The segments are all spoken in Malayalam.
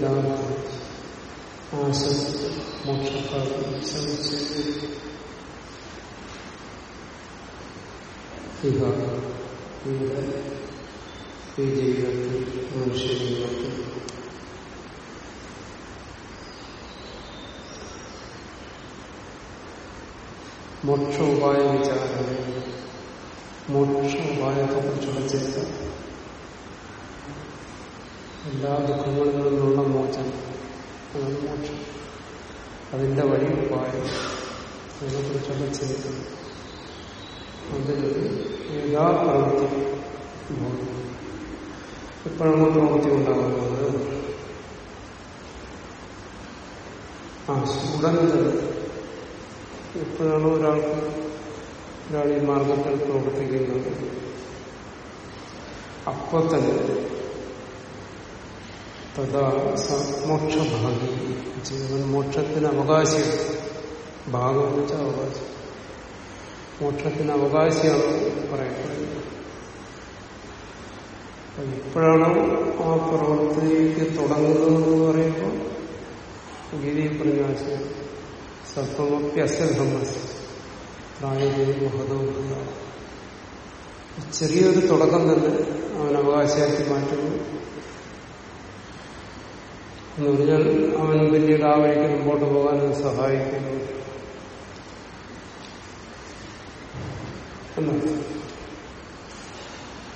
യഥാർത്ഥ ആശ മോക്ഷക്കാരി ഇഹ ഇവിടെ ഈ ജീവിതത്തിൽ മനുഷ്യജീവിതത്തിൽ മോക്ഷോപായ വിചാരം മോക്ഷോപായത്തെക്കുറിച്ചുള്ള ചിന്ത എല്ലാ ദുഃഖങ്ങളിൽ നിന്നുള്ള മോചനം. അതാണ് മോക്ഷം. അതിന്റെ വഴി ഉപായം അതിനെക്കുറിച്ചുള്ള ചിന്ത അതിൽ ഏതാ പ്രവൃത്തി എപ്പോഴാണ് പ്രവൃത്തി ഉണ്ടാകുന്നത് ആ ഉടൻ തന്നെ എപ്പോഴാണ് ഒരാൾക്ക് ഒരാൾ ഈ മാർഗത്തിൽ പ്രവർത്തിക്കുന്നത്. അപ്പൊ തന്നെ തഥാ മോക്ഷഭാഗി ജീവൻ മോക്ഷത്തിന് അവകാശം ഭാഗം എന്ന് വെച്ചാൽ അവകാശം. മോക്ഷത്തിന് അവകാശിയാണ് പറയപ്പെടുന്നത്. ഇപ്പോഴാണ് ആ പ്രവൃത്തിക്ക് തുടങ്ങുന്നതെന്ന് പറയുമ്പോൾ ഗീതയിൽ പറഞ്ഞ ആശയം സത്വമപ്യസംഹമസ് പ്രായജയ മഹതവും ചെറിയൊരു തുടക്കം തന്നെ അവൻ അവകാശമാക്കി മാറ്റുന്നു. എന്ന് പറഞ്ഞാൽ അവൻ പിന്നീട് ആ വഴിക്ക് മുമ്പോട്ട് പോകാൻ സഹായിക്കുന്നു.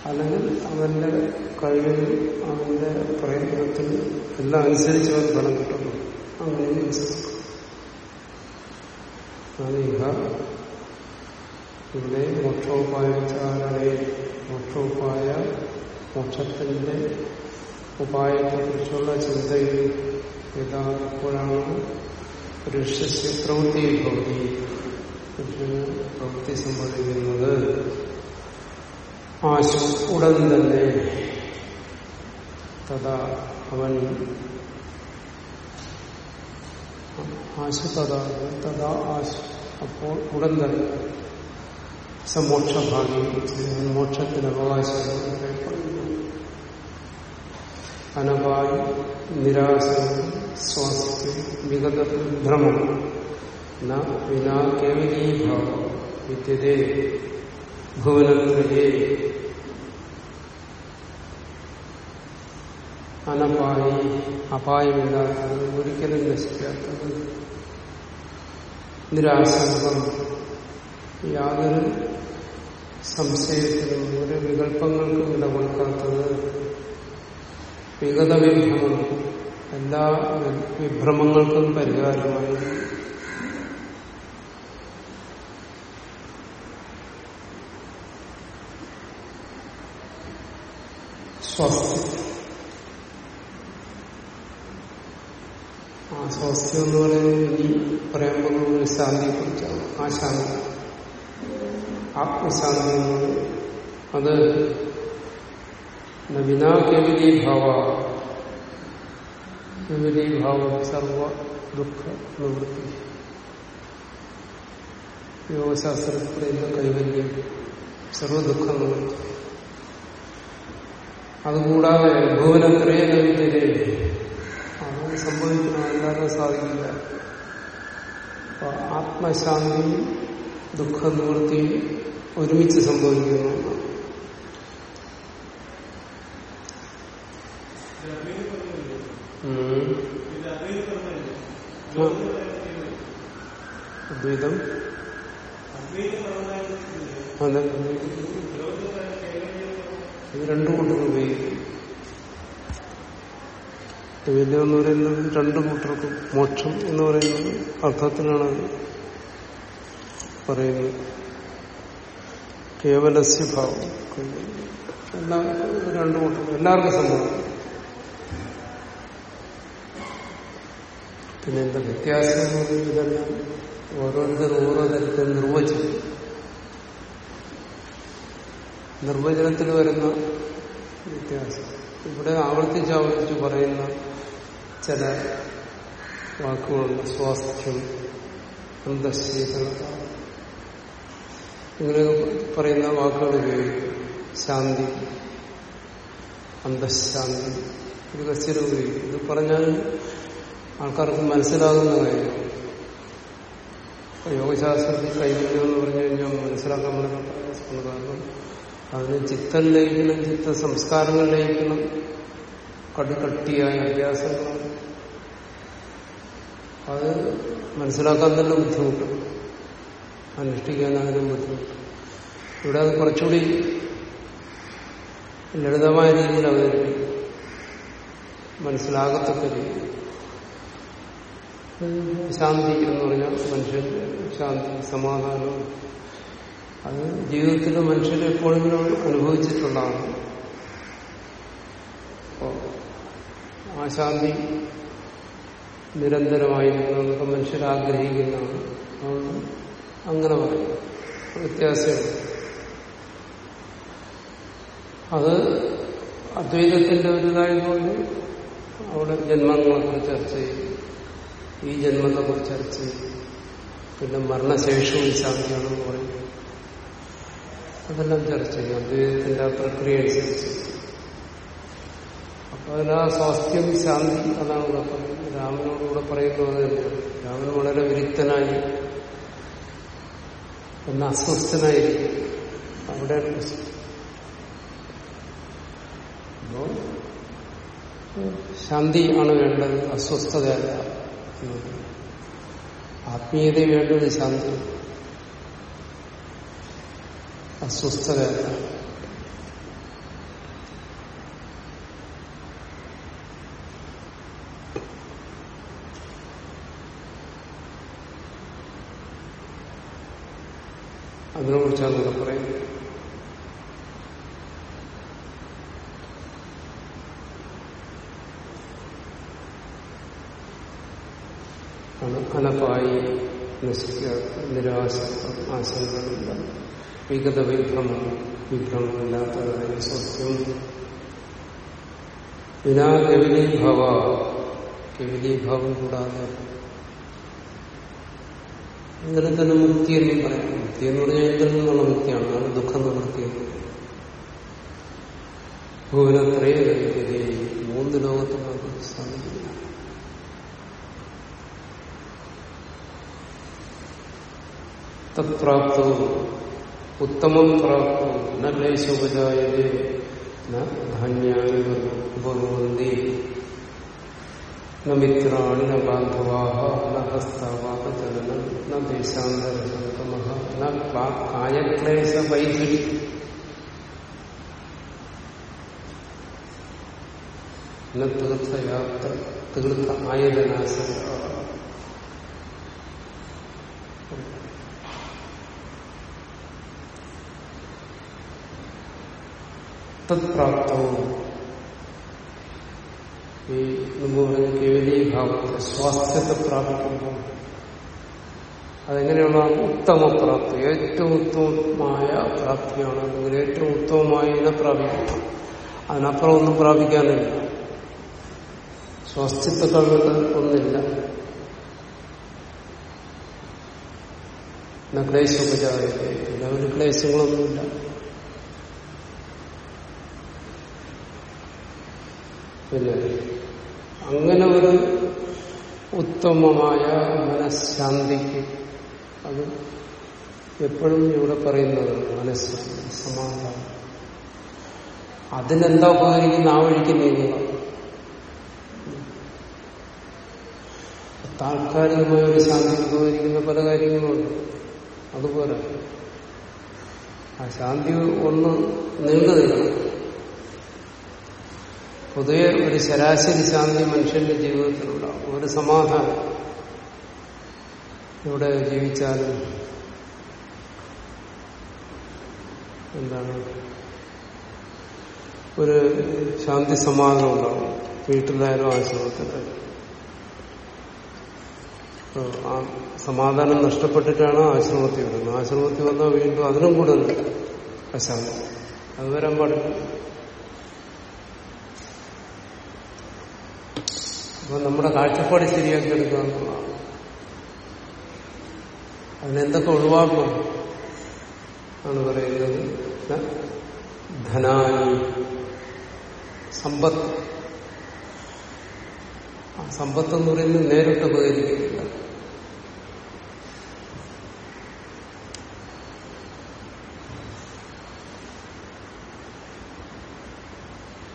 അല്ലെങ്കിൽ അവന്റെ കഴിവിൽ അവന്റെ പ്രയത്നത്തിൽ എല്ലാം അനുസരിച്ച് അവൻ ഫലം കിട്ടുന്നു. അങ്ങനെ വിശ്വസിക്കും. ഇവിടെ മോക്ഷോപായ വിചാരണയെ മോക്ഷോപായ മോക്ഷത്തിന്റെ ഉപായത്തെക്കുറിച്ചുള്ള ചിന്തയിൽ യഥാ എപ്പോഴാണ് ഋഷ്യസ്യ പ്രവൃത്തി ഭവതി. പുരുഷന് പ്രവൃത്തി സംഭവിക്കുന്നത് ആശു ഉടൻ തന്നെ തഥാ അവൻ ആശു തഥാ തഥാ ആശു അപ്പോൾ ഉടൻ തന്നെ സമോക്ഷഭാഗി മോക്ഷത്തിന് അവകാശം അനപായി നിരാശ സ്വാസ്ഥ്യം വിഗത ഭ്രമം വിനാ കേവലീഭാവം വിദ്യതേ ഭുവനത്രയേ. അനപായി അപായമില്ലാത്തത് ഒരിക്കലും നശിക്കാത്തത്. നിരാശകം യാതൊരു സംശയത്തിനും ഒരു വികല്പങ്ങൾക്കും ഇട കൊടുക്കാത്തത് വിഗത വിഭ്രമം എല്ലാ വിഭ്രമങ്ങൾക്കും പരിഹാരമായി. സ്വസ്തി. ആ സ്വസ്തി എന്ന് പറയുന്നത് ഇനി പറയാൻ പോകുന്ന ഒരു ശാന്തിയെ കുറിച്ചാണ് ആ ശാന്തി. ആത്മശാന്തി എന്നത് അത് വിനാ കേവലീ ഭാവ കേവലീ ഭാവം സർവ ദുഃഖ നിവൃത്തി യോഗശാസ്ത്രത്തിൽ പറയുന്ന കൈവല്യം സർവ ദുഃഖ നിവൃത്തി അതുകൂടാതെ ഭുവനത്രയ നവിദ്യതേ അത് സംഭവിക്കണം അല്ലാതെ സാധിക്കില്ല ആത്മശാന്തിയും ദുഃഖ നിവൃത്തിയും ഒരുമിച്ച് സംഭവിക്കുന്നു. അദ്വൈതം. ഇത് രണ്ടു കൂട്ടർ ഉപയോഗിക്കും. വലിയ എന്ന് പറയുന്നത് രണ്ടു കൂട്ടർക്കും മോക്ഷം എന്ന് പറയുന്നത് അർത്ഥത്തിലാണ് പറയുന്നത്. കേവലസ്യ ഭാവം. എല്ലാ രണ്ടു കൂട്ടർക്കും എല്ലാവർക്കും സംഭവം പിന്നെ എന്താ വ്യത്യാസം ഇതെല്ലാം ഓരോരുത്തരും ഓരോ തരത്തിൽ നിർവചിക്കും. നിർവചനത്തിൽ വരുന്ന വ്യത്യാസം. ഇവിടെ ആവർത്തിച്ച് ആവർത്തിച്ച് പറയുന്ന ചില വാക്കുകളുണ്ട്. സ്വാസ്ഥ്യം അന്തശീതളത ഇങ്ങനെയൊക്കെ പറയുന്ന വാക്കുകൾ ഉപയോഗിക്കും. ശാന്തി അന്തശാന്തി. ഇത് കസ്റ്റിൽ ഉപയോഗിക്കും. ഇത് പറഞ്ഞാൽ ആൾക്കാർക്ക് മനസ്സിലാകുന്ന കാര്യം. യോഗശാസ്ത്രത്തിൽ കൈവല്യം എന്ന് പറഞ്ഞു കഴിഞ്ഞാൽ മനസ്സിലാക്കാൻ പ്രയാസമാണ് കാരണം അതിന് ചിത്തം ലയിക്കണം ചിത്ത സംസ്കാരങ്ങൾ ലയിക്കണം കടുകട്ടിയായ അഭ്യാസങ്ങൾ. അത് മനസ്സിലാക്കാൻ തന്നെ ബുദ്ധിമുട്ട് അനുഷ്ഠിക്കാൻ അതിന് ബുദ്ധിമുട്ട് ഇവിടെ അത് കുറച്ചുകൂടി ലളിതമായ രീതിയിൽ അവതരിപ്പിക്കും. മനസ്സിലാകത്തക്ക രീതി ശാന്തി എന്ന് പറഞ്ഞാൽ മനുഷ്യൻ ശാന്തി സമാധാനം. അത് ജീവിതത്തിൽ മനുഷ്യർ എപ്പോഴെങ്കിലും അനുഭവിച്ചിട്ടുള്ളതാണ്. ആ ശാന്തി നിരന്തരമായിരിക്കുന്നതൊക്കെ മനുഷ്യർ ആഗ്രഹിക്കുന്നതാണ്. അങ്ങനെ പറയും. വ്യത്യാസമുണ്ട് അത് അദ്വൈതത്തിന്റെ ഒരു ഇതായതുകൊണ്ട് അവിടെ ജന്മങ്ങളെക്കുറിച്ച് ചർച്ച ചെയ്യും. ഈ ജന്മത്തെക്കുറിച്ച് ചർച്ച ചെയ്യും പിന്നെ മരണശേഷവും സാധ്യമാണെന്ന് പറയും അതെല്ലാം ചർച്ച ചെയ്യും. അദ്വൈതത്തിന്റെ ആ പ്രക്രിയ അനുസരിച്ച്. അപ്പൊ അതിനാ സ്വാസ്ഥ്യം ശാന്തി അതാണ് ഇവിടെ പറയുന്നത്. രാമനോടുകൂടെ പറയുന്നത് രാമൻ വളരെ വിരുദ്ധനായി ഒന്ന് അസ്വസ്ഥനായിരിക്കും. അവിടെ ശാന്തി ആണ് വേണ്ടത്. അസ്വസ്ഥതയല്ല. എന്നത് ആത്മീയത ഒരു ശാന്തി അസ്വസ്ഥത അതിനെക്കുറിച്ചാണ് പറയുന്നത് ആണ് അനപ്പായി നശിക്കാത്ത നിരാശ ആശങ്കകളില്ല വിഗത വിഭ്രമം വിഭ്രമമില്ലാത്ത സത്യം വിനാ കവിലീഭവ കവിലീഭാവം കൂടാതെ തന്നെ മുക്തി എന്നും പറയാം. മുക്തി എന്ന് പറഞ്ഞാൽ ഇന്ദ്രൻ എന്നുള്ള മുക്തിയാണ് അതാണ് ദുഃഖം നിവൃത്തി ഭൂവിനത്രേ മൂന്ന് ലോകത്തുള്ള സാധിക്കില്ല തത്പ്രാപ്തവും ഉത്തമം പ്രാപ്തവും ന ലേശോപജായതേ ധാന്യാനി ഉപഭവന്തി ന മിത്രാണി ന ബാന്ധവാഹ ന ഹസ്താവാപചലനം ന ദേശാന്തരസംഗമ ന കായക്ലേശ വൈദ്യുതി തീർത്ഥയാത്ര തീർത്ഥ ആയതനാശയ തത്പ്രാപ്തവും. ഈ മുമ്പ് പറഞ്ഞ കേവലീഭാവത്തെ സ്വാസ്ഥ്യത്തെ പ്രാപിക്കുമ്പോൾ അതെങ്ങനെയുള്ള ഉത്തമപ്രാപ്തി ഏറ്റവും ഉത്തമമായ പ്രാപ്തിയാണ്. അല്ലെങ്കിൽ ഏറ്റവും ഉത്തമമായി പ്രാപിക്കണം അതിനപ്പുറം ഒന്നും പ്രാപിക്കാനില്ല. സ്വാസ്ഥ്യത്തെക്കാൾ ഒന്നില്ല. ക്ലേശോപചാരത്തെ പിന്നെ ഒരു ക്ലേശങ്ങളൊന്നുമില്ല. പിന്നെ അങ്ങനെ ഒരു ഉത്തമമായ മനഃശാന്തിക്ക് അത് എപ്പോഴും ഇവിടെ പറയുന്നത് മനഃശാന്തി സമാധാനം. അതിനെന്താ ഉപകരിക്കുന്ന ആ വഴിക്ക് നീങ്ങുക താൽക്കാലികമായ ഒരു ശാന്തി ഉപകരിക്കുന്ന പല കാര്യങ്ങളുണ്ട്. അതുപോലെ ആ ശാന്തി ഒന്ന് നീണ്ടു പൊതുവെ ഒരു ശരാശരി ശാന്തി മനുഷ്യന്റെ ജീവിതത്തിലുണ്ടാവും ഒരു സമാധാനം ഇവിടെ ജീവിച്ചാലും എന്താണ്? ഒരു ശാന്തി സമാധാനം ഉണ്ടാവും. വീട്ടിലായാലും ആശ്രമത്തിലായാലും. ആ സമാധാനം നഷ്ടപ്പെട്ടിട്ടാണ് ആശ്രമത്തിൽ വരുന്നത്. ആശ്രമത്തിൽ വന്നാൽ വീണ്ടും അതിനും കൂടുതൽ അശാന്തി. അത് വരാൻ പാടില്ല. അപ്പൊ നമ്മുടെ കാഴ്ചപ്പാട് ശരിയാക്കി എടുക്കുക എന്നുള്ളതാണ്. അതിനെന്തൊക്കെ ഒഴിവാക്കണം ആണ് പറയുന്നത്? ധനാനി സമ്പത്ത്. ആ സമ്പത്ത് എന്ന് പറയുന്നത് നേരിട്ട് ഉപകരിക്കുന്നില്ല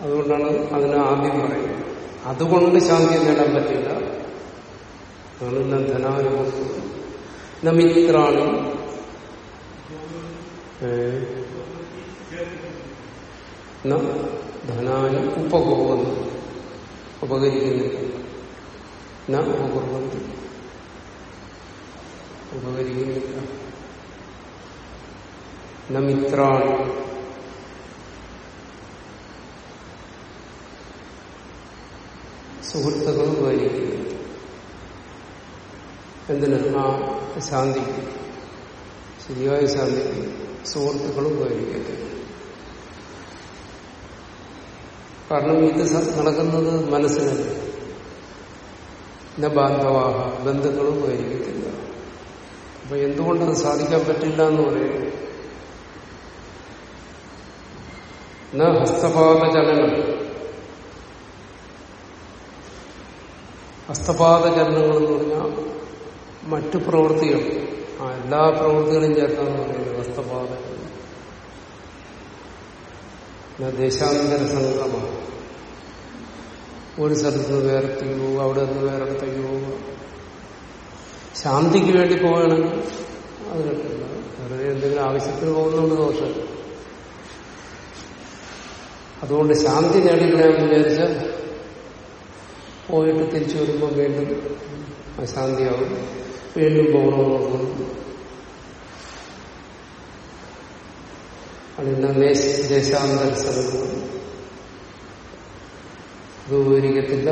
അതുകൊണ്ടാണ് അതിനെ ആദ്യം പറയുന്നത്. അതുകൊണ്ട് ശാന്തി നേടാൻ പറ്റില്ല. അതാണ് ധനാനുഭവം മിത്രാണി. ഏ, ന ഉപകരിക്കുന്നില്ല. ന ഉപകുറുവന്തി ഉപകരിക്കുന്നില്ല. ന സുഹൃത്തുക്കൾ ഉപകരിക്കുന്നില്ല എന്തിന് ആ ശാന്തിക്ക്. ശരിയായ ശാന്തിക്ക് സുഹൃത്തുക്കളും ഉപകരിക്കത്തില്ല കാരണം ഇത് നടക്കുന്നത് മനസ്സിനല്ല. പിന്നെ ബാന്ധവാഹ ബന്ധുക്കളും ഉപകരിക്കത്തില്ല അപ്പൊ എന്തുകൊണ്ടത് സാധിക്കാൻ പറ്റില്ല എന്ന് പറയുന്നു ന ഹസ്തപാത ചലനം എന്ന് പറഞ്ഞാൽ മറ്റു പ്രവൃത്തികൾ. ആ എല്ലാ പ്രവൃത്തികളും ചേർത്താന്ന് പറയുന്നത് അസ്തപാത ദേശാന്തര സംക്രമം ഒരു സ്ഥലത്ത് നിന്ന് വേറെത്തേക്ക് പോവുക അവിടെ നിന്ന് വേറെ പോവുക ശാന്തിക്ക് വേണ്ടി പോവുകയാണെങ്കിൽ അത് കിട്ടില്ല. വെറുതെ എന്തെങ്കിലും ആവശ്യത്തിന് പോകുന്നുണ്ട് ദോഷം. അതുകൊണ്ട് ശാന്തി നേടിക്കളയാമെന്ന് വിചാരിച്ചാൽ പോയിട്ട് തിരിച്ചു വരുമ്പോൾ വീണ്ടും അശാന്തിയാവും. വീണ്ടും പോകണമെന്ന് അതിന്റെ ദേശാന്തര സ്ഥലങ്ങൾ ഉപകരിക്കത്തില്ല.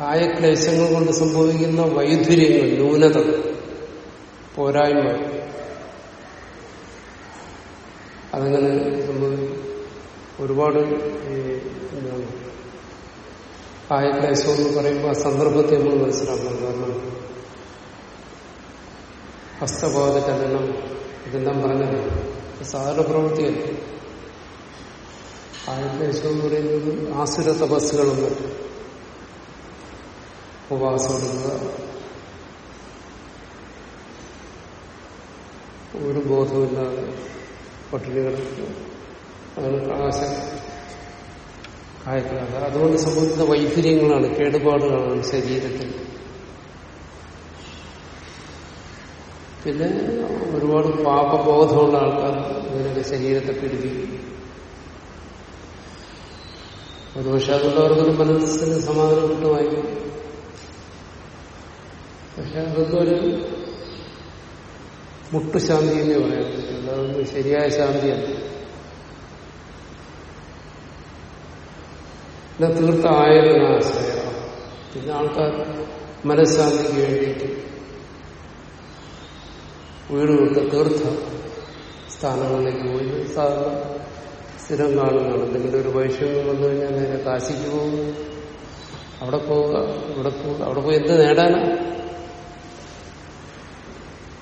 കായക്ലേശങ്ങൾ കൊണ്ട് സംഭവിക്കുന്ന വൈധുര്യങ്ങൾ ന്യൂനത പോരായ്മ അതങ്ങനെ സംഭവിക്കും. ഒരുപാട് എന്താണ് കായക്ലേശം എന്ന് പറയുമ്പോൾ ആ സന്ദർഭത്തെ നമ്മൾ മനസ്സിലാക്കണം. കാരണം ഹസ്തബോധ ചലനം ഇതെല്ലാം പറഞ്ഞത് സാധാരണ പ്രവൃത്തിയല്ല. കായക്ലേശം എന്ന് പറയുന്നത് ആസുര തപസ്സുകളും മറ്റും ഉപവാസം എടുക്കുക ഒരു ബോധമില്ലാതെ പട്ടിണി കിടക്കുക അതാണ് പ്രകാശം കായക്ലാക അതുകൊണ്ട് സംഭവിക്കുന്ന വൈകല്യങ്ങളാണ് കേടുപാടുകളാണ് ശരീരത്തിൽ. പിന്നെ ഒരുപാട് പാപബോധമുള്ള ആൾക്കാർ ഇങ്ങനെയൊക്കെ ശരീരത്തെ പീഡിപ്പിക്കും. ഒരുപക്ഷെ അതുകൊണ്ടവർക്കൊരു മനസ്സിന് സമാധാനം കിട്ടുമായിരിക്കും. പക്ഷെ അതൊന്നും ഒരു മുട്ടുശാന്തി എന്നേ പറയാൻ പറ്റില്ല അതൊന്നും ശരിയായ ശാന്തിയല്ല പിന്നെ തീർത്ഥ ആയതിനാശ്രയ പിന്നെ ആൾക്കാർ മനഃശാന്തിക്ക് വേണ്ടിയിട്ട് വീട് വിട്ട് തീർത്ഥ സ്ഥാനങ്ങളിലേക്ക് പോയി. സാധാരണ സ്ഥിരം കാണുന്നതാണ്. എന്തെങ്കിലും ഒരു വൈഷമ്യം വന്നു കഴിഞ്ഞാൽ നേരെ കാശിക്ക് പോകും അവിടെ പോവുക ഇവിടെ പോവുക അവിടെ പോയി എന്ത് നേടാനാ?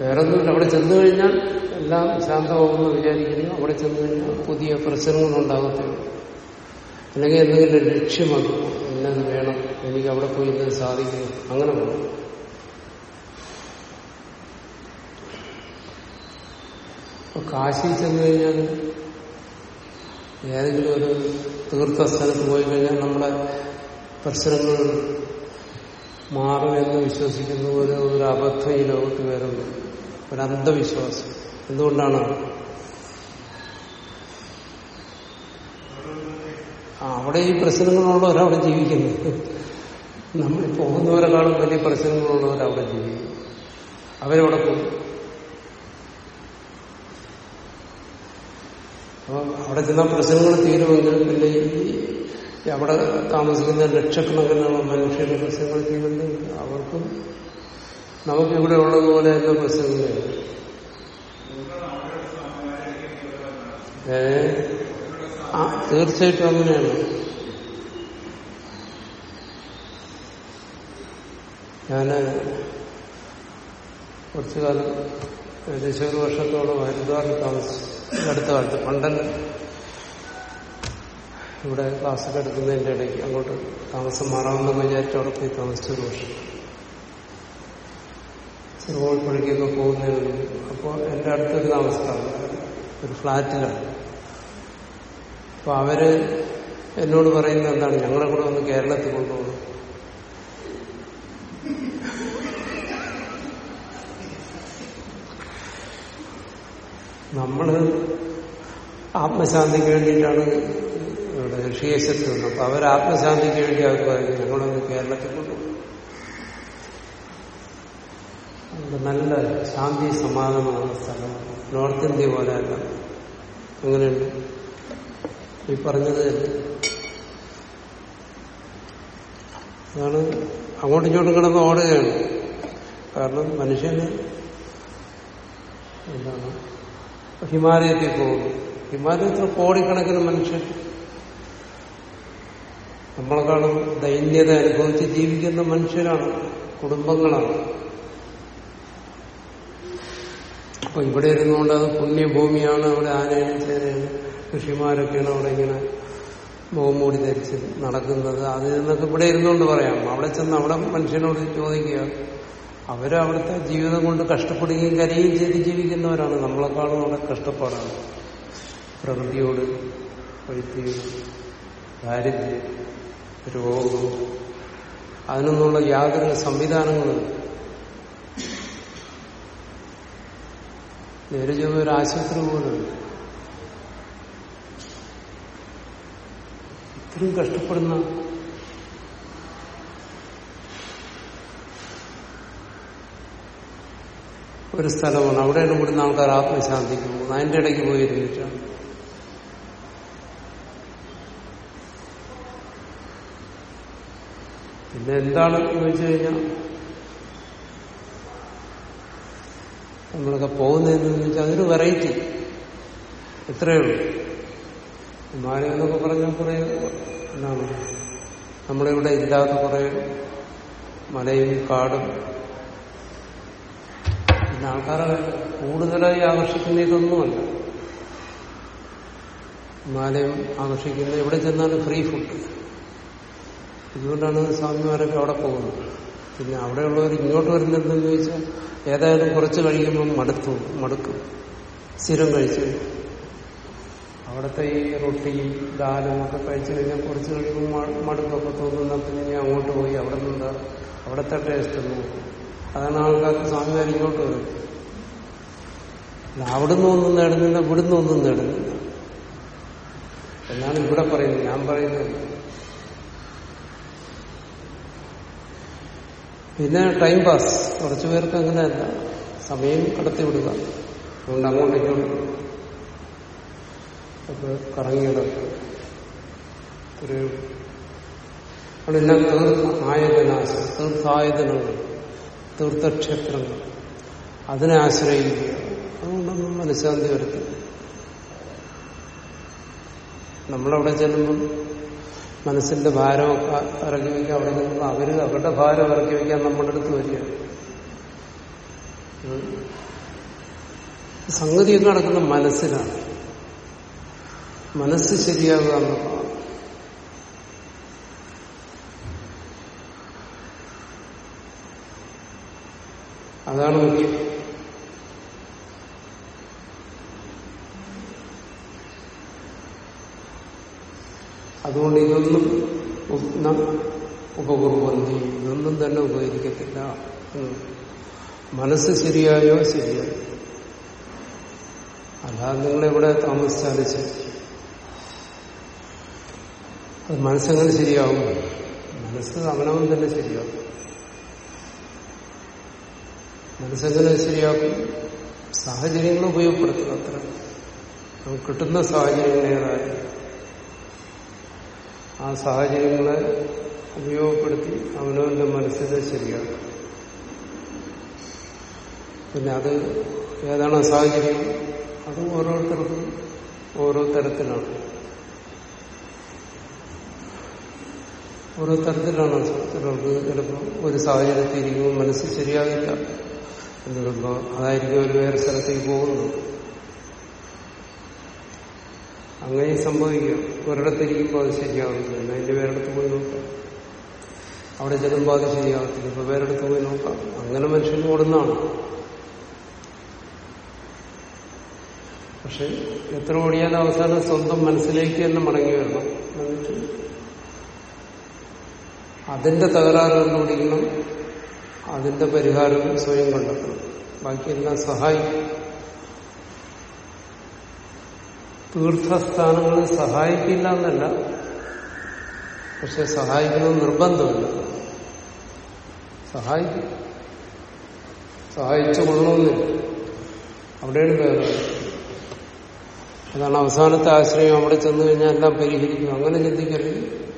വേറെ ഒന്നുമില്ല അവിടെ ചെന്നു കഴിഞ്ഞാൽ എല്ലാം ശാന്തമാകുമെന്ന് വിചാരിക്കുന്നു. അവിടെ ചെന്നു കഴിഞ്ഞാൽ പുതിയ പ്രശ്നങ്ങളുണ്ടാകത്തുള്ളൂ അല്ലെങ്കിൽ എന്തെങ്കിലും ലക്ഷ്യമാണ് എന്നത് വേണം. എനിക്ക് അവിടെ പോയി ഇന്നത് സാധിക്കും അങ്ങനെ വേണം അപ്പൊ കാശി ചെന്നു കഴിഞ്ഞാൽ ഏതെങ്കിലും ഒരു തീർത്ഥസ്ഥലത്ത് പോയി കഴിഞ്ഞാൽ നമ്മുടെ പ്രശ്നങ്ങൾ മാറുമെന്ന് വിശ്വസിക്കുന്ന ഒരു ഒരു അബദ്ധം ഈ ലോകത്ത് വേറുണ്ട് ഒരു അന്ധവിശ്വാസം എന്തുകൊണ്ടാണ് അവിടെ ഈ പ്രശ്നങ്ങളുള്ളവരവിടെ ജീവിക്കുന്നു നമ്മൾ പോകുന്നവരെക്കാളും വലിയ പ്രശ്നങ്ങളുള്ളവരവിടെ ജീവിക്കും അവരവിടെ പോകും. അപ്പൊ അവിടെ ചെന്ന പ്രശ്നങ്ങൾ തീരുമെങ്കിൽ പിന്നെ ഈ അവിടെ താമസിക്കുന്ന ലക്ഷക്കണക്കിനുള്ള മനുഷ്യരുടെ പ്രശ്നങ്ങൾ തീരുമെങ്കിൽ അവർക്കും നമുക്ക് ഇവിടെ ഉള്ളതുപോലെ തന്നെ പ്രസംഗം ഏ? തീർച്ചയായിട്ടും അങ്ങനെയാണ്. ഞാൻ കുറച്ചു കാലം ഏകദേശം ഒരു വർഷത്തോളം ഹരിദ്വാറിൽ താമസിച്ചു അടുത്ത കാലത്ത് പണ്ടൻ ഇവിടെ ക്ലാസ്സൊക്കെ എടുക്കുന്നതിന്റെ ഇടയ്ക്ക് അങ്ങോട്ട് താമസം മാറാമെന്ന് വിചാരിച്ച് അവിടെ പോയി താമസിച്ച വർഷം. ചെറുകോൾപ്പുഴയ്ക്കൊക്കെ പോകുന്നതിന് അപ്പോൾ എന്റെ അടുത്തൊരു താമസക്കാണ് ഒരു ഫ്ലാറ്റിലാണ്. അപ്പോൾ അവർ എന്നോട് പറയുന്നത് എന്താണ്? ഞങ്ങളെ കൂടെ ഒന്ന് കേരളത്തിൽ കൊണ്ടുപോകും നമ്മൾ ആത്മശാന്തിക്ക് വേണ്ടിയിട്ടാണ് ഇവിടെ ഋഷികേശത്ത് വന്നത്. അപ്പൊ അവർ ആത്മശാന്തിക്ക് വേണ്ടി അവർ പറയുന്നത്. ഞങ്ങളൊന്ന് കേരളത്തിൽ കൊണ്ടുപോകും അവിടെ നല്ല ശാന്തി സമാധാനമാണ് സ്ഥലം നോർത്ത് ഇന്ത്യ പോലെ അല്ല. അങ്ങനെയുണ്ട് ഈ പറഞ്ഞത്. അതാണ് അങ്ങോട്ടും ഇങ്ങോട്ടും കിടന്ന് ഓടുകയാണ്. കാരണം മനുഷ്യന് എന്താണ്? ഹിമാലയത്തിൽ പോകുന്നു ഹിമാലയത്തിൽ കോടിക്കണക്കിന് മനുഷ്യൻ. നമ്മളെക്കാളും ദൈന്യത അനുഭവിച്ച് ജീവിക്കുന്ന മനുഷ്യരാണ് കുടുംബങ്ങളാണ്. അപ്പൊ ഇവിടെ ഇരുന്നുകൊണ്ട് അത് പുണ്യഭൂമിയാണ് അവിടെ ആനയാണ് ചേനയാണ് ഋഷിമാരൊക്കെയാണ് അവിടെ ഇങ്ങനെ മുഖം മൂടി ധരിച്ച് നടക്കുന്നത്. അതിൽ നിന്നൊക്കെ ഇവിടെ ഇരുന്നുകൊണ്ട് പറയാം. അവിടെ ചെന്ന് അവിടെ മനുഷ്യനോട് ചോദിക്കുക. അവരവിടുത്തെ ജീവിതം കൊണ്ട് കഷ്ടപ്പെടുകയും കരയുകയും ചെയ്ത് ജീവിക്കുന്നവരാണ്. നമ്മളെക്കാളും അവിടെ കഷ്ടപ്പാടാണ്. പ്രകൃതിയോട് വൈദ്യോട് ദാരിദ്ര്യം രോഗം അതിനൊന്നുള്ള യാതൊരു സംവിധാനങ്ങളും നേരെ ചൊവ്വ ഒരു ആശുപത്രി പോലും ഇത്രയും കഷ്ടപ്പെടുന്ന ഒരു സ്ഥലമാണ്. അവിടെയാണ് ഇവിടുന്ന് ആൾക്കാർ ആത്മശാന്തിക്ക് പോകുന്നത്. അതിന്റെ ഇടയ്ക്ക് പോയിരുന്നിട്ടാണ് പിന്നെ എന്താണ് ചോദിച്ചു കഴിഞ്ഞാൽ നമ്മളൊക്കെ പോകുന്നതെന്ന് വെച്ചാൽ അതൊരു വെറൈറ്റി എത്രയേ ഉള്ളൂ. ഹിമാലയം എന്നൊക്കെ പറഞ്ഞാൽ കുറെ എന്താണ്? നമ്മളിവിടെ ഇല്ലാത്ത കുറെ മലയും കാടും. പിന്നെ ആൾക്കാരെ കൂടുതലായി ആകർഷിക്കുന്ന ഇതൊന്നുമല്ല ഹിമാലയം ആകർഷിക്കുന്ന എവിടെ ചെന്നാലും ഫ്രീ ഫുഡ് ഇതുകൊണ്ടാണ് സ്വാമിമാരൊക്കെ അവിടെ പോകുന്നത്. പിന്നെ അവിടെയുള്ളവർ ഇങ്ങോട്ട് വരുന്നെന്തെന്ന് ചോദിച്ചാൽ ഏതായാലും കുറച്ച് കഴിയുമ്പോൾ മടുത്തു മടുക്കും. സ്ഥിരം കഴിച്ചു. അവിടുത്തെ ഈ റൊട്ടി ദാലും ഒക്കെ കഴിച്ചു കഴിഞ്ഞാൽ കുറച്ച് കഴിയുമ്പോൾ മടുക്കൊക്കെ തോന്നുന്ന പിന്നെ ഞാൻ അങ്ങോട്ട് പോയി. അവിടെ നിന്ന് അവിടുത്തെ ടേസ്റ്റ് നോക്കും. അതാണ് ആൾക്കാർക്ക് സ്വാമിമാർ ഇങ്ങോട്ട് വരും. അവിടുന്ന് ഒന്നും നേടുന്നില്ല ഇവിടുന്ന് ഒന്നും നേടുന്നില്ല. എന്നാണ് ഇവിടെ പറയുന്നത്. ഞാൻ പറയുന്നത് പിന്നെ ടൈം പാസ് കുറച്ചു പേർക്ക് അങ്ങനെയല്ല സമയം കടത്തി വിടുക. അതുകൊണ്ട് അങ്ങോട്ടേക്കും ഒക്കെ കറങ്ങിയിടക്കും തീർത്ഥ ആയതനാശം തീർത്ഥായതനങ്ങൾ തീർത്ഥക്ഷേത്രങ്ങൾ അതിനെ ആശ്രയിക്കുക. അതുകൊണ്ടൊന്നും മനഃശാന്തി വരുത്തില്ല നമ്മളവിടെ ചെല്ലുമ്പം മനസ്സിന്റെ ഭാരമൊക്കെ ഇറക്കി വയ്ക്കുക അവിടെ നിന്ന് അവർ അവരുടെ ഭാരം ഇറക്കി വയ്ക്കാൻ നമ്മുടെ അടുത്ത് വരിക. സംഗതി സംഗതിയൊക്കെ നടക്കുന്ന മനസ്സിലാണ് മനസ്സ് ശരിയാകുക എന്നുള്ളതാണ് അതാണ് മുഖ്യം. അതുകൊണ്ട് ഇതൊന്നും ഉപകുറുപന്തി ഇതൊന്നും തന്നെ ഉപകരിക്കത്തില്ല. മനസ്സ് ശരിയായോ ശരിയായോ അല്ലാതെ നിങ്ങളെവിടെ താമസിച്ചാലും ശരി. അത് മനസ്സെങ്ങനെ ശരിയാവും. മനസ്സ് അവനവൻ തന്നെ ശരിയാവും. മനസ്സെങ്ങനെ ശരിയാക്കും. സാഹചര്യങ്ങൾ ഉപയോഗപ്പെടുത്തുക അത്ര. കിട്ടുന്ന സാഹചര്യങ്ങൾ ഏതായാലും ആ സാഹചര്യങ്ങളെ ഉപയോഗപ്പെടുത്തി അവനവന്റെ മനസ്സിനെ ശരിയാക്കും. പിന്നെ അത് ഏതാണ് സാഹചര്യം? അത് ഓരോരുത്തർക്കും ഓരോ തരത്തിലാണ്. ഓരോ തരത്തിലാണ് ചിലർക്ക് ചിലപ്പോൾ ഒരു സാഹചര്യത്തിൽ ഇരിക്കുമ്പോൾ മനസ്സ് ശരിയാകില്ല. എന്ന് പറയുമ്പോൾ അതായിരിക്കും ഒരു വേറെ സ്ഥലത്തേക്ക് പോകുന്നത്. അങ്ങനെ സംഭവിക്കാം. ഒരിടത്തിരിക്കുമ്പോൾ അത് ശരിയാവില്ല എന്നാൽ അതിന്റെ വേറെടുത്ത് പോയി നോക്കാം. അവിടെ ചെല്ലുമ്പോൾ അത് ശരിയാകത്തില്ല ഇപ്പൊ വേറെടുത്ത് പോയി നോക്കാം. അങ്ങനെ മനുഷ്യൻ ഓടുന്നതാണ്. പക്ഷെ എത്ര ഓടിയാലും അവസാനം സ്വന്തം മനസ്സിലേക്ക് തന്നെ മടങ്ങി വരണം. അതിന്റെ തകരാറ് കണ്ടുപിടിക്കണം. അതിന്റെ പരിഹാരവും സ്വയം കണ്ടെത്തണം. ബാക്കിയെല്ലാം സഹായിക്കും. തീർത്ഥസ്ഥാനങ്ങളിൽ സഹായിക്കില്ല എന്നല്ല. പക്ഷെ സഹായിക്കുന്നത് നിർബന്ധമില്ല. സഹായിക്കും. സഹായിച്ചു കൊള്ളണമെന്നില്ല അവിടെയാണ് പേര് അതാണ് അവസാനത്തെ ആശ്രയം. അവിടെ ചെന്നു കഴിഞ്ഞാൽ എല്ലാം പരിഹരിക്കും. അങ്ങനെ ചിന്തിക്കരുത്.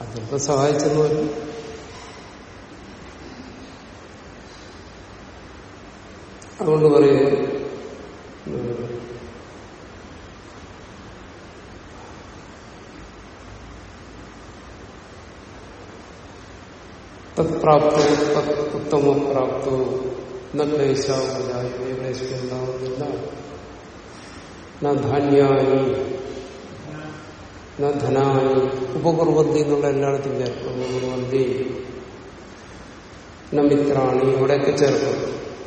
അത് ചിലപ്പോൾ സഹായിച്ചെന്ന് വരും അതുകൊണ്ട് പറയുന്നു തത് ഉത്തമ പ്രാപ്തവും ക്ലേശാവുണ്ടായി ക്ലേശമുണ്ടാവുന്നില്ല ധാന്യാനി ധനാനി ഉപകുർവന്തി എന്നുള്ള എല്ലായിടത്തും ചേർക്കും ഉപകുർവന്തി മിത്രാണി ഇവിടെയൊക്കെ ചേർക്കും.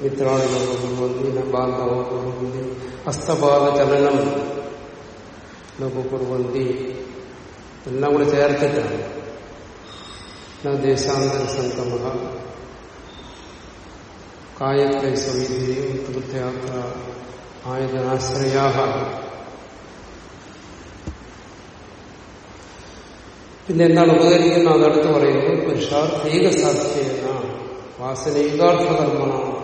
മിത്രാണി ഉപകുർവന്തി ബാന്ധവ ഉപകുർവന്തി ഹസ്തപാദ ചലനം ഉപകുർവന്തി എല്ലാം കൂടെ ചേർത്തിട്ടാണ്. ദേശാന്തര സംഗമ. കായക്ലേശവീതിയും തീർത്ഥയാത്ര ആയതനാശ്രയാ പിന്നെ എന്താണ് ഉപകരിക്കുന്നത് അതടുത്ത് പറയുന്നത് പുരുഷാർത്ഥൈക സാധ്യേന വാസനൈകാർത്ഥ കർമ്മണ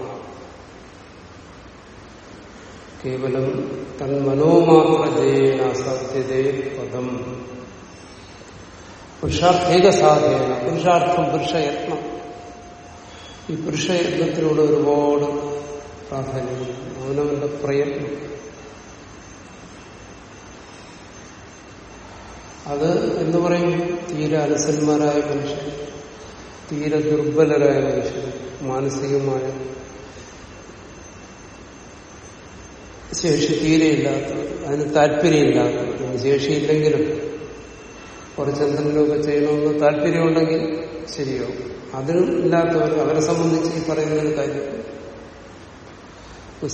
കേവലം തന്മനോമാത്ര ജയേന സാധ്യതേ പദം. പുരുഷാർത്ഥൈക സാധ്യത പുരുഷാർത്ഥം പുരുഷയത്നം. ഈ പുരുഷയത്നത്തിനോട് ഒരുപാട് പ്രാധാന്യം അവനവന്റെ പ്രയത്നം. അത് എന്ന് പറയും? തീരെ അലസന്മാരായ മനുഷ്യർ തീരെ ദുർബലരായ മനുഷ്യർ മാനസികമായ ശേഷി തീരെയില്ലാത്തവർ അതിന് താല്പര്യമില്ലാത്തവർ ശേഷിയില്ലെങ്കിലും കുറച്ചെന്തെങ്കിലുമൊക്കെ ചെയ്യണമെന്ന് താല്പര്യമുണ്ടെങ്കിൽ ശരിയോ അതിനും ഇല്ലാത്തവർ അവരെ സംബന്ധിച്ച് ഈ പറയുന്ന ഒരു കാര്യം.